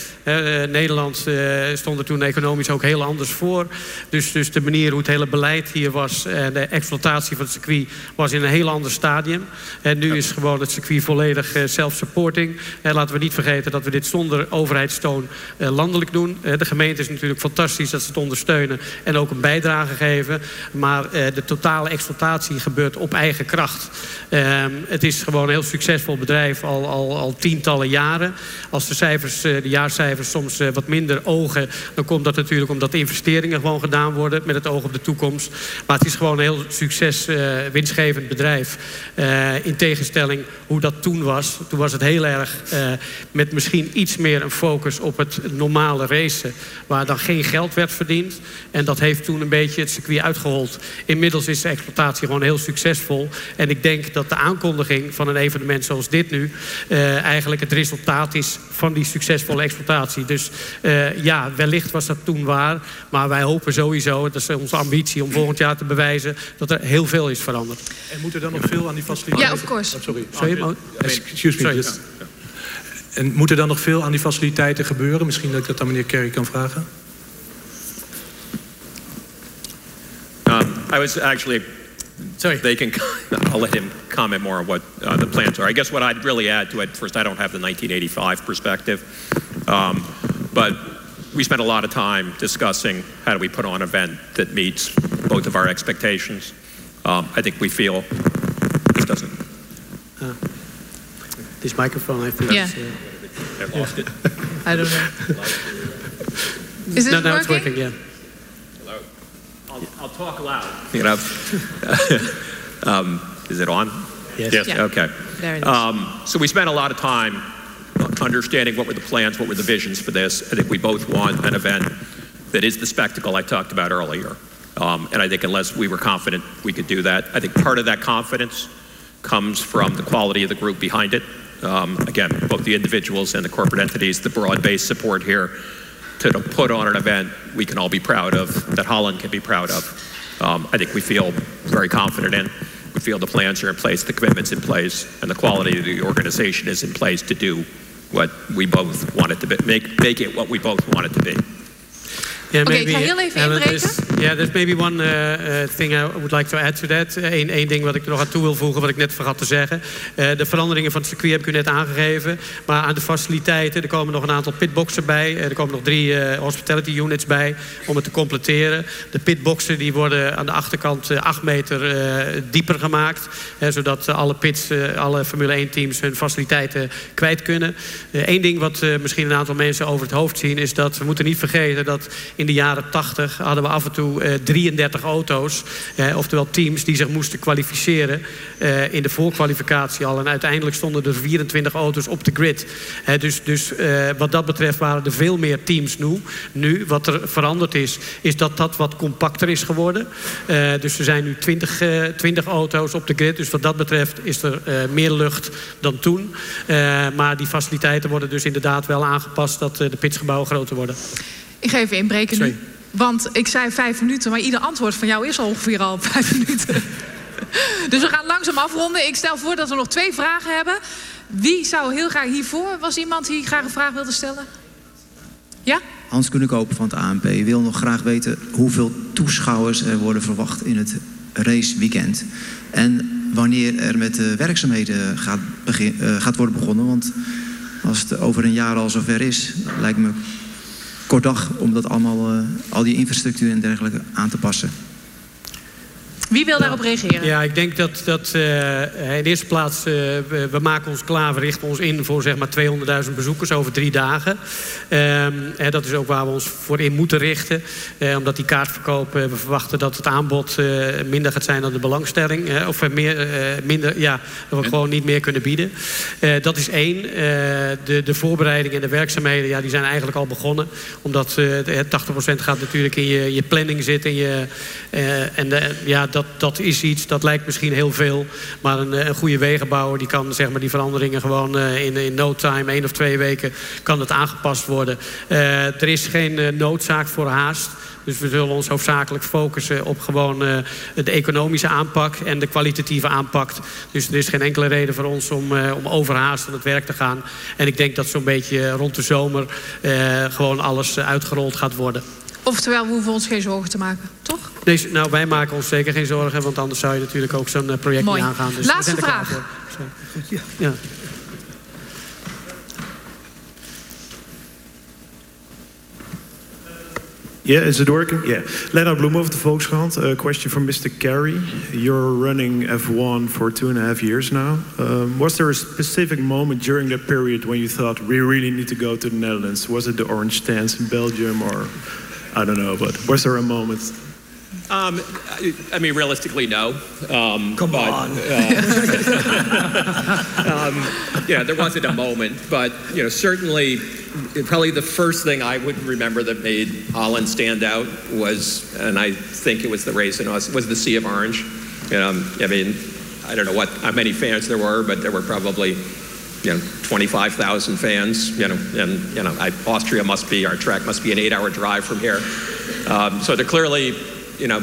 Nederland stond er toen economisch ook heel anders voor. Dus, dus de manier hoe het hele beleid hier was... en de exploitatie van het circuit was in een heel ander stadium. En nu is gewoon het circuit volledig self-supporting. En laten we niet vergeten dat we dit zonder overheidssteun eh, landelijk doen. De gemeente is natuurlijk fantastisch dat ze het ondersteunen... en ook een bijdrage geven. Maar de totale exploitatie gebeurt op eigen kracht. Ehm, het is gewoon een heel succesvol bedrijf al, al, al tientallen jaren. Als de, cijfers, eh, de jaarcijfers soms eh, wat minder ogen... dan komt dat natuurlijk omdat de investeringen gewoon gedaan worden... met het oog op de toekomst. Maar het is gewoon een heel succes, eh, winstgevend bedrijf. In tegenstelling hoe dat toen was. Toen was het heel erg met misschien iets meer een focus op het normale racen... waar dan geen geld werd verdiend. En dat heeft toen een beetje het circuit uitgehold. Inmiddels is de exploitatie gewoon heel succesvol. En ik denk dat de aankondiging van een evenement zoals dit nu... eh, eigenlijk het resultaat is van die succesvolle exploitatie. Dus eh, ja, wellicht was dat toen waar. Maar wij hopen sowieso, dat is onze ambitie... om volgend jaar te bewijzen dat er heel veel is veranderd. En moet er dan nog veel aan die faciliteiten... Ja, of course. Oh, sorry. Sorry, maar- Excuse me. Sorry. just- En moet er dan nog veel aan die faciliteiten gebeuren? Misschien dat ik dat aan meneer Kerry kan vragen. I was actually. Sorry. They can. (laughs) I'll let him comment more on what uh, the plans are. I guess what I'd really add to it first, I don't have the 1985 perspective, um, but we spent a lot of time discussing how do we put on an event that meets both of our expectations. Um, I think we feel. This doesn't. This microphone, I think. Yeah. uh, I lost it. I don't know. (laughs) Is no, it no, it's working? working, yeah. I'll, I'll talk loud. You know. (laughs) um, is it on? Yes. Yeah. Okay. There it is. Um, so we spent a lot of time understanding what were the plans, what were the visions for this. I think we both want an event that is the spectacle I talked about earlier. Um, and I think unless we were confident we could do that, I think part of that confidence comes from the quality of the group behind it. Um, again, both the individuals and the corporate entities, the broad-based support here to, put on an event we can all be proud of, that Holland can be proud of. Um, I think we feel very confident in. We feel the plans are in place, the commitment's in place, and the quality of the organization is in place to do what we both want it to be, make, make it what we both want it to be. Yeah, Oké, maybe, ik ga heel even inbreken. there's- Yeah, there's maybe one uh, uh, thing I would like to add to that. Eén één ding wat ik er nog aan toe wil voegen, wat ik net vergat te zeggen. Eh, de veranderingen van het circuit heb ik u net aangegeven. Maar aan de faciliteiten, er komen nog een aantal pitboxen bij. Eh, er komen nog drie eh, hospitality units bij om het te completeren. De pitboxen die worden aan de achterkant eh, acht meter eh, dieper gemaakt. eh, zodat eh, alle pits, eh, alle Formule 1 teams hun faciliteiten kwijt kunnen. Eén ding wat eh, misschien een aantal mensen over het hoofd zien... is dat we moeten niet vergeten dat in de jaren 80 hadden we af en toe eh, 33 auto's. Eh, oftewel teams die zich moesten kwalificeren eh, in de voorkwalificatie al. En uiteindelijk stonden er 24 auto's op de grid. Dus dus eh, wat dat betreft waren er veel meer teams nu. Nu, wat er veranderd is, is dat dat wat compacter is geworden. Dus er zijn nu 20, eh, 20 auto's op de grid. Dus wat dat betreft is er meer lucht dan toen. Maar die faciliteiten worden dus inderdaad wel aangepast... dat de pitsgebouwen groter worden. Ik ga even inbreken Sorry. nu. Want ik zei vijf minuten, maar ieder antwoord van jou is al ongeveer al (laughs) vijf minuten. Dus we gaan langzaam afronden. Ik stel voor dat we nog twee vragen hebben. Wie zou heel graag hiervoor? Was iemand die graag een vraag wilde stellen? Ja? Hans Kunnekoper van het ANP wil nog graag weten hoeveel toeschouwers er worden verwacht in het raceweekend. En wanneer er met de werkzaamheden gaat, begin, eh, gaat worden begonnen. Want als het over een jaar al zover is, lijkt me kort dag om dat allemaal, eh, al die infrastructuur en dergelijke aan te passen. Wie wil daarop reageren? Ja, ik denk dat, dat eh, in de eerste plaats, eh, we, we maken ons klaar, we richten ons in voor zeg maar 200.000 bezoekers over drie dagen. Ehm, en dat is ook waar we ons voor in moeten richten. Eh, omdat die kaartverkoop, eh, we verwachten dat het aanbod eh, minder gaat zijn dan de belangstelling. eh, of eh, meer, eh, minder, ja, dat we gewoon niet meer kunnen bieden. Eh, dat is één. Eh, de, de voorbereiding en de werkzaamheden, ja, die zijn eigenlijk al begonnen. Omdat eh, de- het 80% gaat natuurlijk in je, je planning zitten. In je, eh, en de- ja, dat dat, is iets, dat lijkt misschien heel veel. Maar een, eh, een goede wegenbouwer die kan zeg maar, die veranderingen gewoon eh, in, in no time, één of twee weken, kan het aangepast worden. Eh, er is geen noodzaak voor haast. Dus we zullen ons hoofdzakelijk focussen op gewoon de economische aanpak en de kwalitatieve aanpak. Dus er is geen enkele reden voor ons om, om overhaast aan het werk te gaan. En ik denk dat zo'n beetje rond de zomer gewoon alles uitgerold gaat worden. Oftewel, we hoeven ons geen zorgen te maken, toch? Nee, nou, wij maken ons zeker geen zorgen, want anders zou je natuurlijk ook zo'n eh, project Mooi. niet aangaan. Dus Laatste vraag. Ja. Yeah, is it working? Yeah. Lennart Bloem of the Volkskrant. A question from Mr. Carey. You're running F1 for two and a half years now. Um, was there a specific moment during that period when you thought we really need to go to the Netherlands? Was it the orange stands in Belgium or I don't know, but was there a moment? Um, I, I mean, realistically, no. Um, Come but, on. uh, (laughs) um, yeah, there wasn't a moment, but you know, certainly, probably the first thing I would remember that made Holland stand out was, and I think it was the race in Aus- was the Sea of Orange. Um, I mean, I don't know what how many fans there were, but there were probably you know 25,000 fans. You know, and you know, I, Austria must be our track must be an eight-hour drive from here. Um, so there clearly, you know,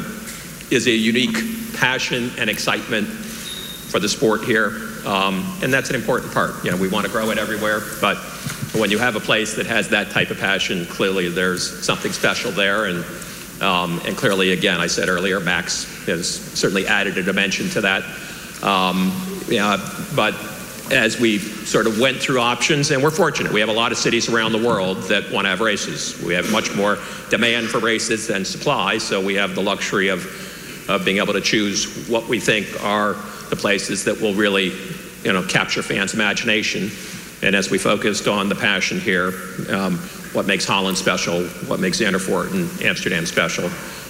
is a unique passion and excitement for the sport here, um, and that's an important part. You know, we want to grow it everywhere, but when you have a place that has that type of passion, clearly there's something special there, and um, and clearly, again, I said earlier, Max has certainly added a dimension to that. Um, yeah, but as we sort of went through options, and we're fortunate, we have a lot of cities around the world that want to have races. We have much more demand for races than supply, so we have the luxury of, of being able to choose what we think are the places that will really, you know, capture fans' imagination. And as we focused on the passion here, um, what makes Holland special, what makes Zanderfort and Amsterdam special,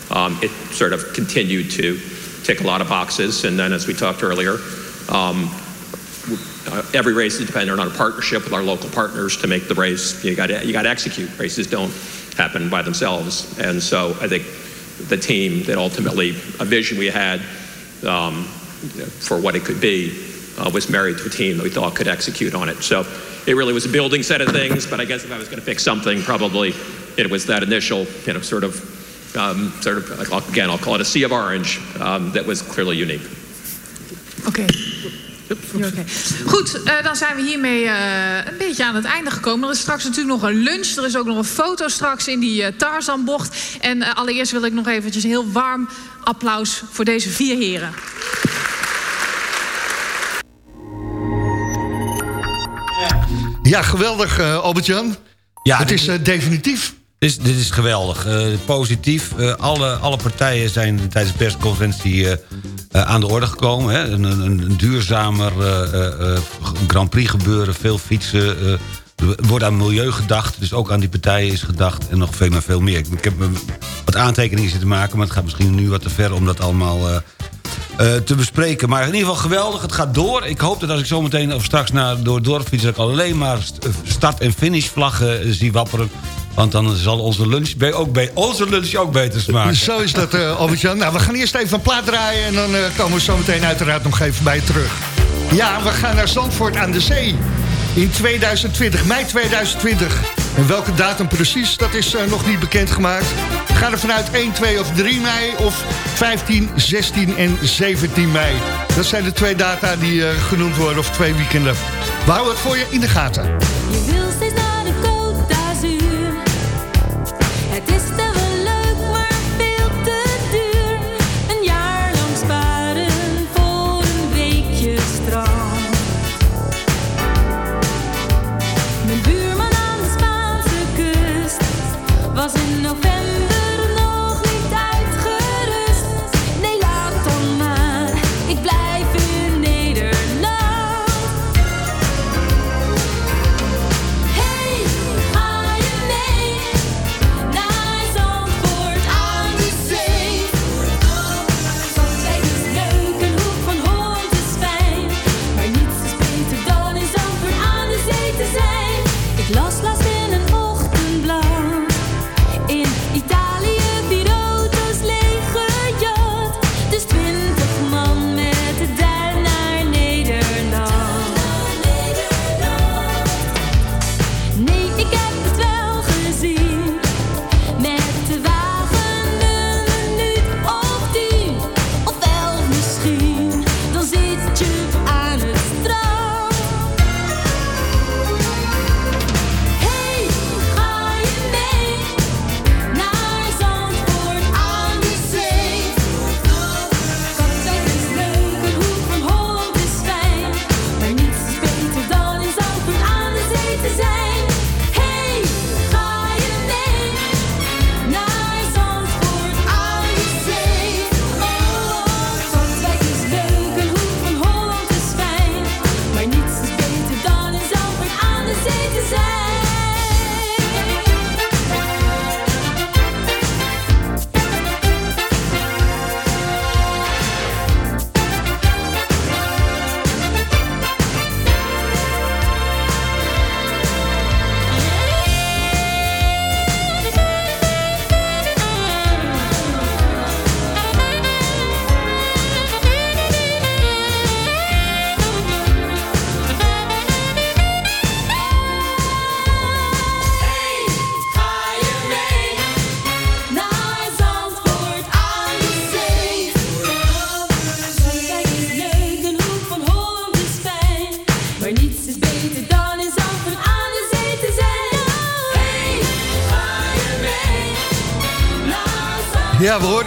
um, it sort of continued to tick a lot of boxes. And then, as we talked earlier, um, uh, every race is dependent on a partnership with our local partners to make the race. You got you got to execute. Races don't happen by themselves, and so I think the team that ultimately a vision we had um, for what it could be uh, was married to a team that we thought could execute on it. So it really was a building set of things. But I guess if I was going to pick something, probably it was that initial, you know, sort of. Um, sort of again, I'll call it a sea of orange um, that was clearly unique. Oké. Ja, oké. Goed, eh, dan zijn we hiermee eh, een beetje aan het einde gekomen. Er is straks natuurlijk nog een lunch. Er is ook nog een foto straks in die eh, Tarzanbocht. En allereerst wil ik nog eventjes een heel warm applaus voor deze vier heren. Ja, geweldig, eh, Albert-Jan. Ja, het is definitief. Dit is, dit is geweldig. Eh, positief. Eh, alle, alle partijen zijn tijdens de persconferentie aan de orde gekomen. Hè. Een, een, duurzamer eh, eh, eh, Grand Prix gebeuren, veel fietsen. eh, er wordt aan milieu gedacht, dus ook aan die partijen is gedacht. En nog veel, maar veel meer. Ik heb wat aantekeningen zitten maken... maar het gaat misschien nu wat te ver om dat allemaal... eh, eh, te bespreken. Maar in ieder geval geweldig, het gaat door. Ik hoop dat als ik zo meteen of straks naar, door het dorp fiets... dat ik alleen maar st- start- en finishvlaggen eh, zie wapperen. Want dan zal onze lunch, bij- ook bij onze lunch ook beter smaken. Zo is dat, eh Albert-Jan. Nou, we gaan eerst even een plaat draaien... en dan eh, komen we zo meteen uiteraard nog even bij je terug. Ja, we gaan naar Zandvoort aan de Zee. In 2020, mei 2020. En welke datum precies, dat is eh, nog niet bekendgemaakt. Ga er vanuit 1, 2 of 3 mei of 15, 16 en 17 mei. Dat zijn de twee data die eh, genoemd worden, of twee weekenden. We houden het voor je in de gaten.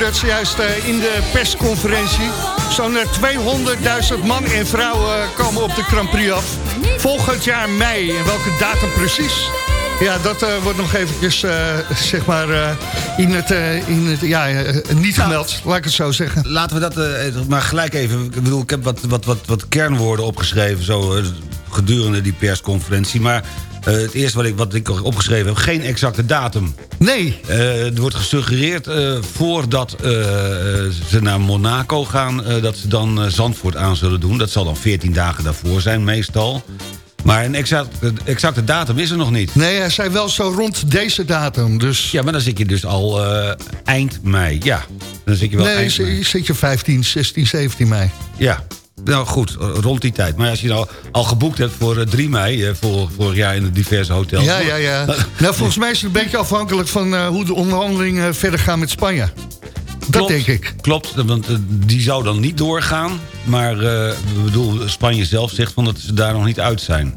Hoorden het zojuist eh, in de persconferentie. Zo'n eh, 200.000 man en vrouwen eh, komen op de Grand Prix af. Volgend jaar mei. En welke datum precies? Ja, dat eh, wordt nog eventjes, zeg maar, in het, in het ja, niet gemeld. Laat ik het zo zeggen. Laten we dat maar gelijk even... Ik bedoel, ik heb wat, wat, wat, wat kernwoorden opgeschreven... zo gedurende die persconferentie. Maar eh, het eerste wat ik, wat ik opgeschreven heb... geen exacte datum. Nee. er wordt gesuggereerd eh, voordat ze naar Monaco gaan... dat ze dan Zandvoort aan zullen doen. Dat zal dan 14 dagen daarvoor zijn meestal. Maar een exacte, exacte datum is er nog niet. Nee, hij zei wel zo rond deze datum. Dus... Ja, maar dan zit je dus al eind mei. Ja, dan zit je wel nee, eind mei. zit je 15, 16, 17 mei. Ja, nou goed, rond die tijd. Maar als je nou al geboekt hebt voor eh, 3 mei... eh, voor, vorig jaar in de diverse hotels... Ja, ja, ja. (laughs) Nou, volgens mij is het een beetje afhankelijk van eh, hoe de onderhandelingen verder gaan met Spanje. Dat Klopt, denk ik. Klopt, want eh, die zou dan niet doorgaan. Maar eh, ik bedoel, Spanje zelf zegt van dat ze daar nog niet uit zijn.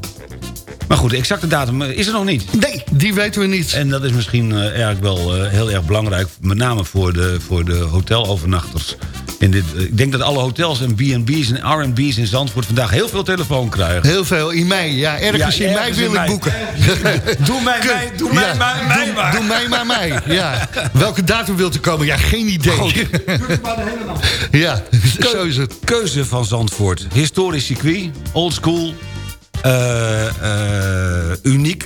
Maar goed, de exacte datum eh, is er nog niet. Nee, die weten we niet. En dat is misschien eh, eigenlijk wel eh, heel erg belangrijk... met name voor de, voor de hotelovernachters. Dit, eh, ik denk dat alle hotels en B&B's en R&B's in Zandvoort... vandaag heel veel telefoon krijgen. Heel veel in mei. Ja, ergens Ja, in mei wil in ik mei. boeken. (laughs) Doe mij, mij, doe mij, Ja, mij, mij doe, maar. Doe mij maar mij. Ja. (laughs) Welke datum wilt u komen? Ja, geen idee. (laughs) ja, zo is het. Keuze van Zandvoort. Historisch circuit, old school, eh, eh, uniek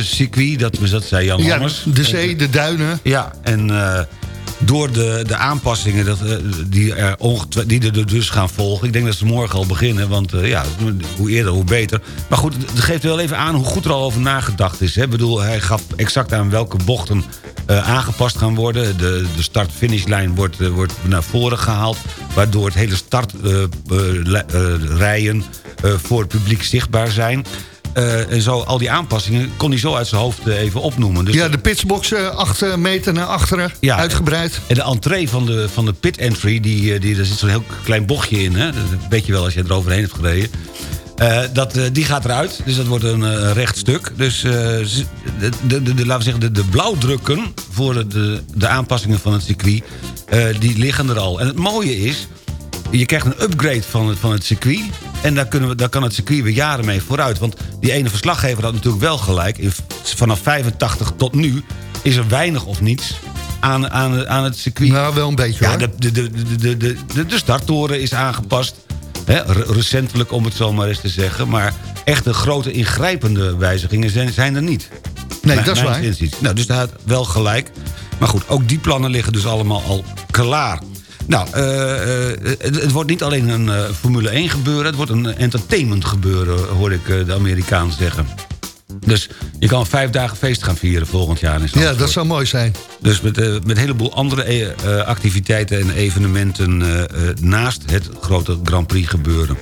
circuit. Dat, dat zei Jan Ja, Lammers. de zee, de duinen. Ja, en door de, de aanpassingen dat, eh, die, er die dus gaan volgen... ik denk dat ze morgen al beginnen, want eh, ja, hoe eerder hoe beter. Maar goed, het geeft wel even aan hoe goed er al over nagedacht is. Ik bedoel, hij gaf exact aan welke bochten eh, aangepast gaan worden. De, de start-finishlijn wordt, wordt naar voren gehaald... waardoor het hele startrijen voor het publiek zichtbaar zijn... Eh, en zo, al die aanpassingen kon hij zo uit zijn hoofd eh, even opnoemen. Dus Ja, de pitsbox eh, acht eh, meter naar achteren. uitgebreid. en de entree van de, van de pit entry, die, die, daar zit zo'n heel klein bochtje in. Hè? Dat weet je wel als je eroverheen hebt gereden. Dat, die gaat eruit, dus dat wordt een recht stuk. Dus de, de, de, de- laten we zeggen, de, de blauwdrukken voor de, de aanpassingen van het circuit... die liggen er al. En het mooie is, je krijgt een upgrade van het, van het circuit... en daar, kunnen we, daar kan het circuit weer jaren mee vooruit. Want die ene verslaggever had natuurlijk wel gelijk. Vanaf 85 tot nu is er weinig of niets aan, aan, aan het circuit. Nou, wel een beetje Ja, de, de, de, de, de, de, starttoren is aangepast. Hè, re- recentelijk, om het zo maar eens te zeggen. Maar echte grote ingrijpende wijzigingen zijn, zijn er niet. Nee, dat is waar. Nou, dus daar had wel gelijk. Maar goed, ook die plannen liggen dus allemaal al klaar. Nou, eh, eh, het, het wordt niet alleen een eh, Formule 1 gebeuren... het wordt een entertainment gebeuren, hoor ik de Amerikaan zeggen. Dus je kan vijf dagen feest gaan vieren volgend jaar in Ja, dat zou mooi zijn. Dus met, met een heleboel andere activiteiten en evenementen... naast het grote Grand Prix gebeuren.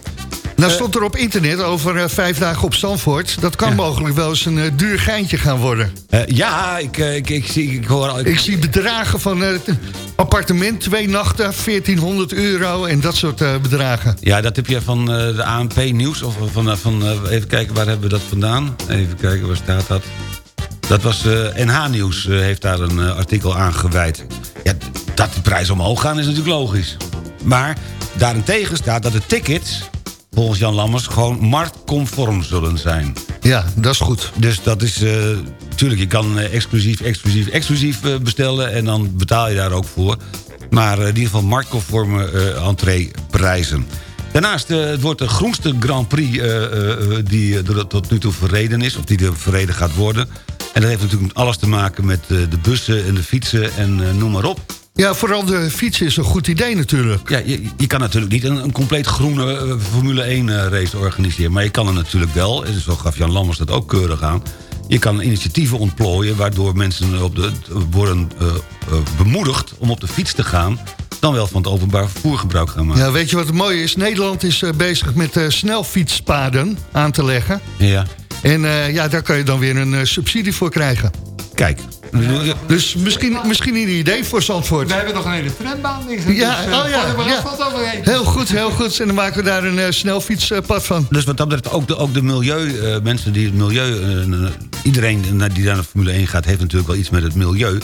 Nou stond er op internet over eh, vijf dagen op Zandvoort. Dat kan mogelijk wel eens een eh, duur geintje gaan worden. Eh, ja, ik, ik, ik, zie, ik hoor... al- Ik zie bedragen van appartement, twee nachten, 1400 euro en dat soort bedragen. Ja, dat heb je van de ANP Nieuws. Of van, van, even kijken, waar hebben we dat vandaan? Even kijken, waar staat dat? Dat was NH Nieuws, heeft daar een artikel aan gewijd. Ja, dat die prijzen omhoog gaan is natuurlijk logisch. Maar daarentegen staat dat de tickets, volgens Jan Lammers... gewoon marktconform zullen zijn. Ja, dat is goed. Dus dat is... eh tuurlijk, je kan eh, exclusief, exclusief, exclusief eh, bestellen... en dan betaal je daar ook voor. Maar eh, in ieder geval marktconforme eh entreeprijzen. Daarnaast, eh, het wordt de groenste Grand Prix eh, eh, eh, die eh, er tot nu toe verreden is... of die er verreden gaat worden. En dat heeft natuurlijk alles te maken met eh, de bussen en de fietsen en eh, noem maar op. Ja, vooral de fiets is een goed idee natuurlijk. Ja, je, je kan natuurlijk niet een, een compleet groene eh, Formule 1 eh, race organiseren. Maar je kan er natuurlijk wel, en zo gaf Jan Lammers dat ook keurig aan... je kan initiatieven ontplooien waardoor mensen op de, worden eh, bemoedigd om op de fiets te gaan... dan wel van het openbaar vervoer gebruik gaan maken. Ja, weet je wat het mooie is? Nederland is bezig met snelfietspaden aan te leggen. Ja. En ja, daar kan je dan weer een subsidie voor krijgen. Kijk. Dus misschien, misschien een idee voor Zandvoort. We hebben nog een hele trambaan liggen. Ja, dus, eh, oh ja, ja. Heel goed, heel goed. En dan maken we daar een eh, snelfietspad van. Dus wat dat betreft ook de, ook de milieu, eh, mensen die het milieu... eh, iedereen naar- die naar de Formule 1 gaat, heeft natuurlijk wel iets met het milieu.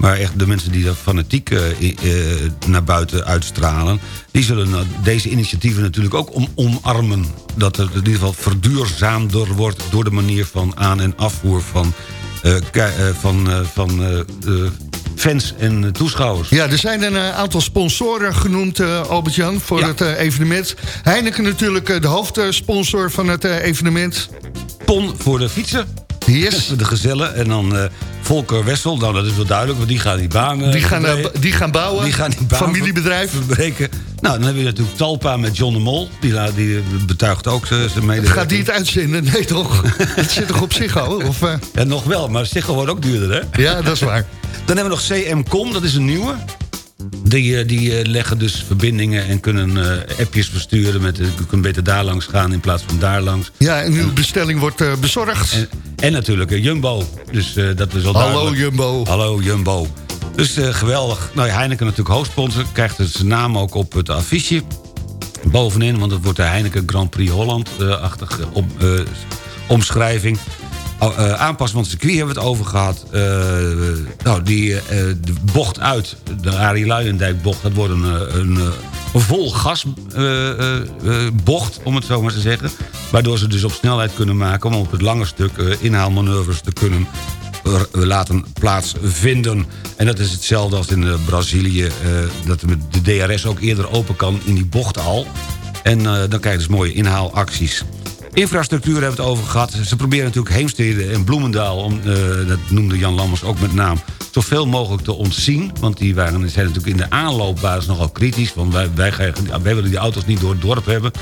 Maar echt de mensen die dat fanatiek eh, eh, naar buiten uitstralen... die zullen deze initiatieven natuurlijk ook om, omarmen. Dat het in ieder geval verduurzaamder wordt... door de manier van aan- en afvoer van, van, eh, van eh, eh, fans en eh, toeschouwers. Ja, er zijn een eh, aantal sponsoren genoemd, eh, Albert-Jan, voor het eh, evenement. Heineken natuurlijk eh, de hoofdsponsor van het eh, evenement. Pon voor de fietsen. Yes. De gezellen. En dan eh, Volker Wessel. Nou, dat is wel duidelijk, want die gaan die baan... eh, Die gaan, eh, die gaan bouwen. Die gaan die baan Familiebedrijf. verbreken. Nou, dan hebben we natuurlijk Talpa met John de Mol. Die, die betuigt ook zijn medewerking. Gaat die het uitzenden? Nee toch? (laughs) Het zit toch op zich al? Of, eh? Ja, nog wel, maar Siggo wordt ook duurder, hè? Ja, dat is waar. Dan hebben we nog CM.com, dat is een nieuwe. Die, eh, die eh, leggen dus verbindingen en kunnen eh, appjes versturen. Met, je kunt beter daar langs gaan in plaats van daar langs. Ja, en uw bestelling wordt bezorgd. En, en natuurlijk Jumbo. Dus dat is al Hallo, duidelijk. Jumbo. Hallo Jumbo. Dus geweldig. Nou ja, Heineken natuurlijk hoofdsponsor. Krijgt dus zijn naam ook op het affiche. Bovenin, want het wordt de Heineken Grand Prix Holland-achtige om, omschrijving. Oh, eh, aanpassen van het circuit hebben we het over gehad. Eh, nou, die eh, de bocht uit, de Arie Luijendijk bocht... dat wordt een, een, vol gas eh, eh, eh, bocht, om het zo maar te zeggen. Waardoor ze dus op snelheid kunnen maken... om op het lange stuk inhaalmanoeuvres te kunnen laten plaatsvinden. En dat is hetzelfde als in Brazilië... dat de DRS ook eerder open kan in die bocht al. En dan krijg je dus mooie inhaalacties. Infrastructuur hebben we het over gehad. Ze proberen natuurlijk Heemstede en Bloemendaal... Om, eh, dat noemde Jan Lammers ook met naam... zoveel mogelijk te ontzien. Want die waren, zijn natuurlijk in de aanloopbasis nogal kritisch. Want wij, wij, willen die auto's niet door het dorp hebben.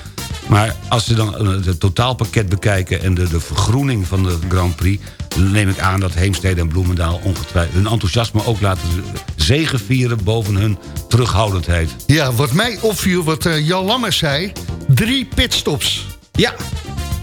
Maar als ze dan eh, het totaalpakket bekijken... en de, de vergroening van de Grand Prix... dan neem ik aan dat Heemstede en Bloemendaal... ongetwijfeld hun enthousiasme ook laten zegevieren... boven hun terughoudendheid. Ja, wat mij opviel, wat eh, Jan Lammers zei... drie pitstops. Ja.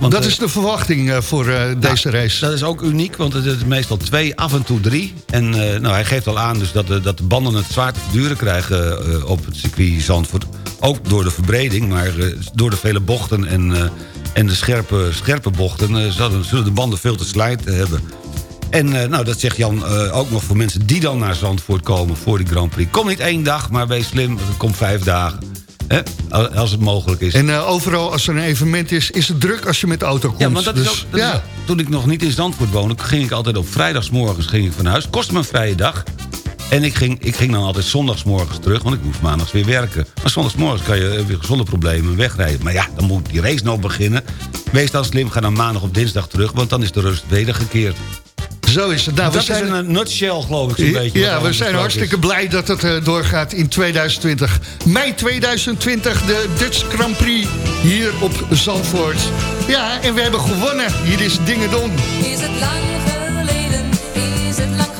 Dat eh, is de verwachting eh, voor eh, deze race. Dat is ook uniek, want het is meestal twee, af en toe drie. En nou, hij geeft al aan dus dat, de, dat de banden het zwaar te verduren krijgen op het circuit Zandvoort. Ook door de verbreding, maar door de vele bochten en, en de scherpe, scherpe bochten... zullen, de banden veel te slijt hebben. En nou, dat zegt Jan ook nog voor mensen die dan naar Zandvoort komen voor die Grand Prix. Kom niet één dag, maar wees slim, kom vijf dagen. Hè? Als het mogelijk is. En eh, overal als er een evenement is, is het druk als je met de auto komt. Ja, want dat is Dus, ook, dat ja. toen ik nog niet in Zandvoort woonde... ging ik altijd op vrijdagsmorgens ging ik van huis. Kostte me een vrije dag. En ik ging, ik ging dan altijd zondagsmorgens terug... want ik moest maandags weer werken. Maar zondagsmorgens kan je eh, weer zonder problemen wegrijden. Maar ja, dan moet die race nog beginnen. Wees dan slim, ga dan maandag of dinsdag terug... want dan is de rust wedergekeerd. Zo is het. Nou, we dat zijn- is in een nutshell, geloof ik, zo'n beetje. Ja, we zijn hartstikke blij dat het eh, doorgaat in 2020. Mei 2020, de Dutch Grand Prix hier op Zandvoort. Ja, en we hebben gewonnen. Hier is Dingedon. Is het lang geleden, is het lang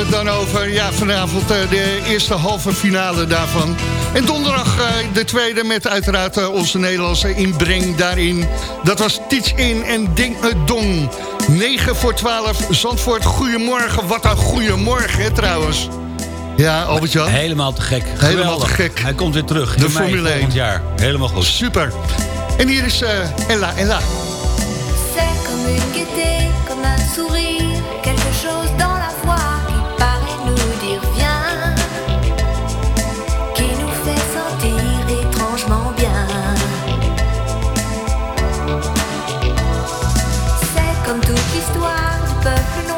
we het dan over. Ja, vanavond eh, de eerste halve finale daarvan. En donderdag eh, de tweede met uiteraard eh, onze Nederlandse inbreng daarin. Dat was Teach In en Ding het Dong. 9 voor 12, Zandvoort, goedemorgen. Wat een goedemorgen, hè, trouwens. Ja, Albert-Jan? Helemaal te gek. Helemaal te gek. Hij komt weer terug. De in Formule 1. volgend jaar. Helemaal goed. Super. En hier is eh, Ella, Ella. C'est comme une gaieté, comme un sourire, quelque chose dans la voix the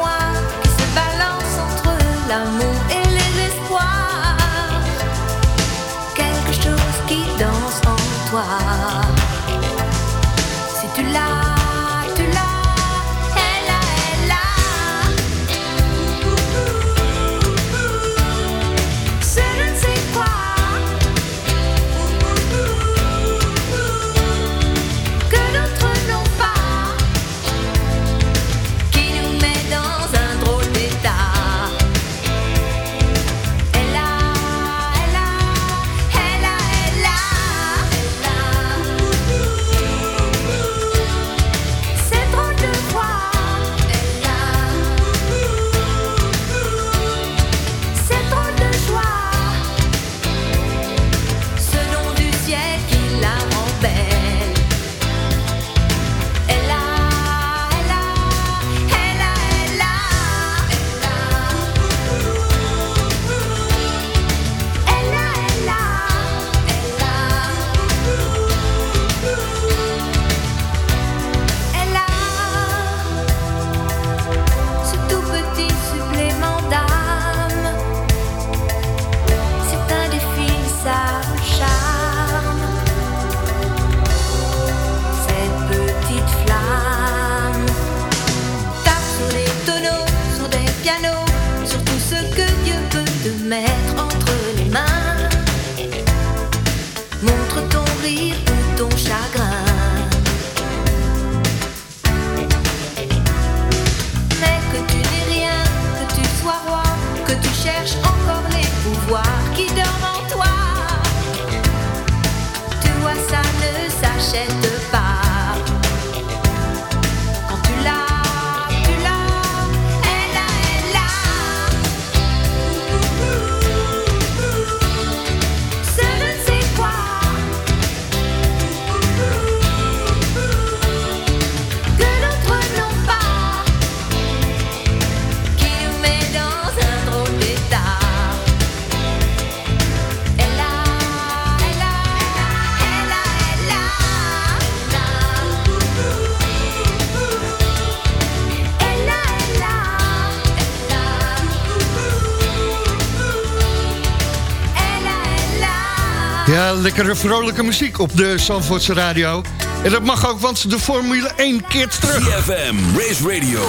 lekkere vrolijke muziek op de Zandvoortse radio. En dat mag ook, want de Formule 1 keert terug. CFM, Race Radio,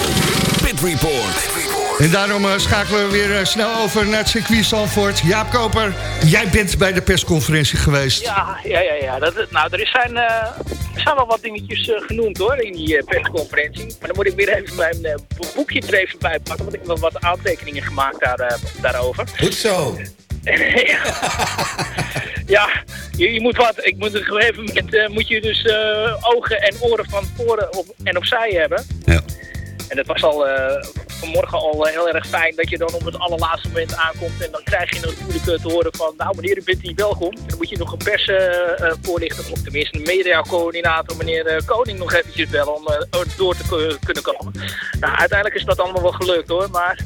Pit Report. En daarom eh, schakelen we weer eh, snel over naar het circuit Zandvoort. Jaap Koper, jij bent bij de persconferentie geweest. Ja, ja, ja. ja. Dat, nou, er zijn, eh, er zijn wel wat dingetjes genoemd hoor in die persconferentie. Maar dan moet ik weer even mijn boekje er even bij pakken, want ik heb nog wat aantekeningen gemaakt daar, eh, daarover. Goed zo. (laughs) ja, je, je moet wat. Ik moet op een gegeven moment eh, moet je dus eh, ogen en oren van voren op, en opzij hebben. Ja. En dat was al eh, vanmorgen al heel erg fijn dat je dan op het allerlaatste moment aankomt. En dan krijg je natuurlijk te horen van, nou meneer, u bent hier welkom. Dan moet je nog een persvoorlichter, of tenminste een mediacoördinator, meneer Koning, nog eventjes bellen om door te ku- kunnen komen. Nou, uiteindelijk is dat allemaal wel gelukt hoor. Maar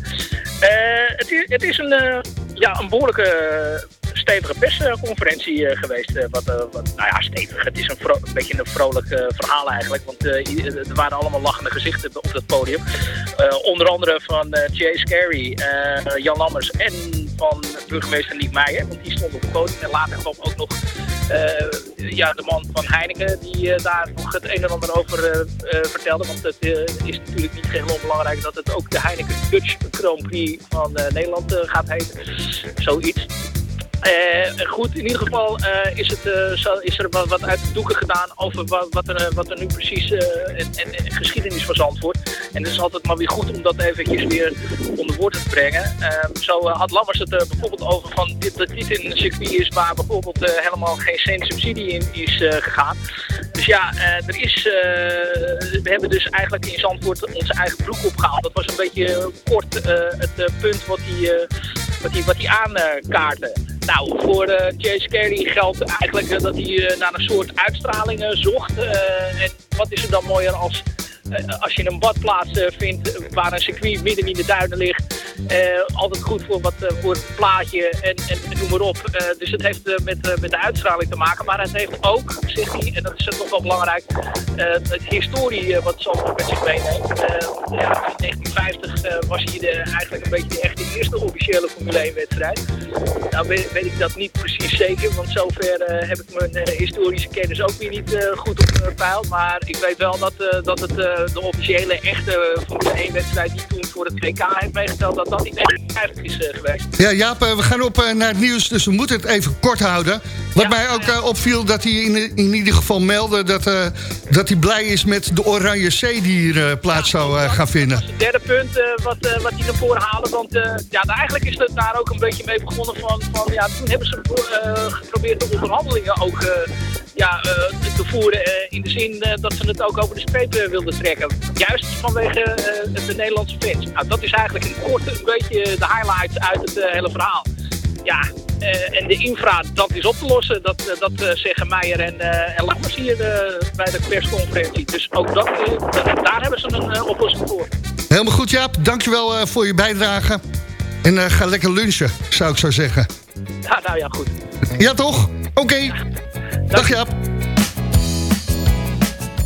het, is, het is een, ja, een behoorlijke eh, stevige persconferentie eh, geweest. eh, wat, wat, nou ja, stevig. Het is een, beetje een vrolijk verhaal eigenlijk. Want er waren allemaal lachende gezichten op het podium. Onder andere van Carey, eh, Jan Lammers en van burgemeester Niek Meijer. Want die stond op het podium. En later kwam ook nog eh, ja, de man van Heineken die eh, daar nog het een en ander over eh, vertelde. Want het is natuurlijk niet geheel onbelangrijk dat het ook de Heineken Dutch Grand Prix van Nederland gaat heten. Zoiets. Eh, goed, in ieder geval eh, is, het, eh, is er wat, uit de doeken gedaan over wat, wat, er, wat er nu precies en, en, en geschiedenis van Zandvoort. En het is altijd maar weer goed om dat eventjes weer onder woorden te brengen. Ehm, zo had Lammers het bijvoorbeeld over van dit, dat dit een circuit is waar bijvoorbeeld helemaal geen cent subsidie in is gegaan. Dus ja, er is, we hebben dus eigenlijk in Zandvoort onze eigen broek opgehaald. Dat was een beetje kort het punt wat hij wat wat. Nou, voor eh, Chase Carey geldt eigenlijk eh, dat hij eh, naar een soort uitstraling zocht. En wat is er dan mooier als als je een badplaats vindt waar een circuit midden in de duinen ligt. Eh, altijd goed voor, wat, eh, voor het plaatje en, en, noem maar op. Eh, dus het heeft met, met de uitstraling te maken. Maar het heeft ook, zegt hij, en dat is toch wel belangrijk, het historie wat Zandvoort met zich meeneemt. Ja, in 1950 eh, was hier de, eigenlijk een beetje de echte eerste officiële Formule 1 wedstrijd. Nou weet, ik dat niet precies zeker, want zover heb ik mijn historische kennis ook weer niet goed op peil. Maar ik weet wel dat, dat het de officiële echte Formule 1 wedstrijd die toen voor het WK heeft meegeteld, dat dat in 1950 is eh, geweest. Ja, Jaap, eh, we gaan op eh, naar het nieuws, dus we moeten het even kort houden. Wat mij ook opviel, dat hij in, in ieder geval meldde... Dat, dat hij blij is met de Oranje C die hier plaats zou gaan vinden. Het derde punt wat, wat hij naar voren haalde, want ja, nou, eigenlijk is het daar ook een beetje mee begonnen van, van ja, toen hebben ze geprobeerd de onderhandelingen ook ja, eh, te voeren eh, in de zin eh, dat ze het ook over de streep wilden trekken. Juist vanwege de Nederlandse fans. Nou, dat is eigenlijk in kort een beetje de highlights uit het hele verhaal. Ja, en de infra, dat is op te lossen. Dat, dat zeggen Meijer en, Lammers hier bij de persconferentie. Dus ook dat, da- daar hebben ze een oplossing voor. Helemaal goed, Jaap. Dankjewel voor je bijdrage. En ga lekker lunchen, zou ik zo zeggen. Ja, nou ja, goed. Ja, toch? Oké. Dag, Jaap.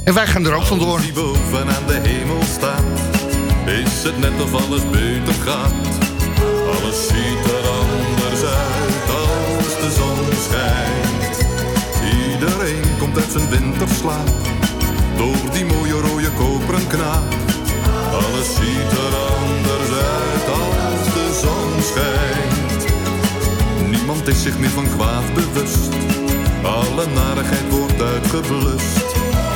En wij gaan er ook vandoor. die boven aan de hemel staat, is het net of alles beter gaat. Alles ziet er anders uit als de zon schijnt. Iedereen komt uit zijn winterslaap, door die mooie rode koperen knaap. Alles ziet er anders uit als de zon schijnt. Niemand is zich meer van kwaad bewust, alle narigheid wordt uitgeblust.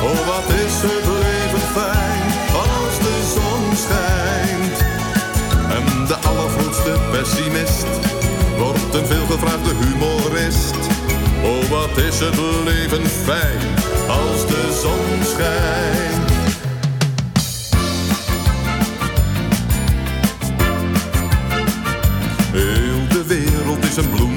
Oh, wat is het leven fijn als de zon schijnt. En de allergrootste pessimist wordt een veelgevraagde humorist. Oh, wat is het leven fijn als de zon schijnt. Heel de wereld is een bloemtapijt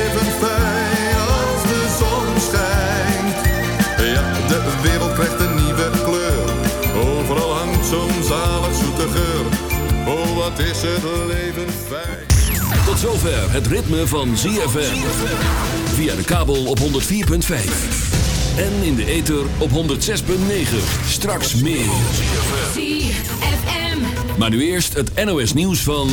de wereld krijgt een nieuwe kleur. Overal hangt zo'n zalig zoete geur. Oh, wat is het leven fijn. Tot zover het ritme van ZFM. Via de kabel op 104.5. En in de ether op 106.9. Straks meer. Maar nu eerst het NOS nieuws van...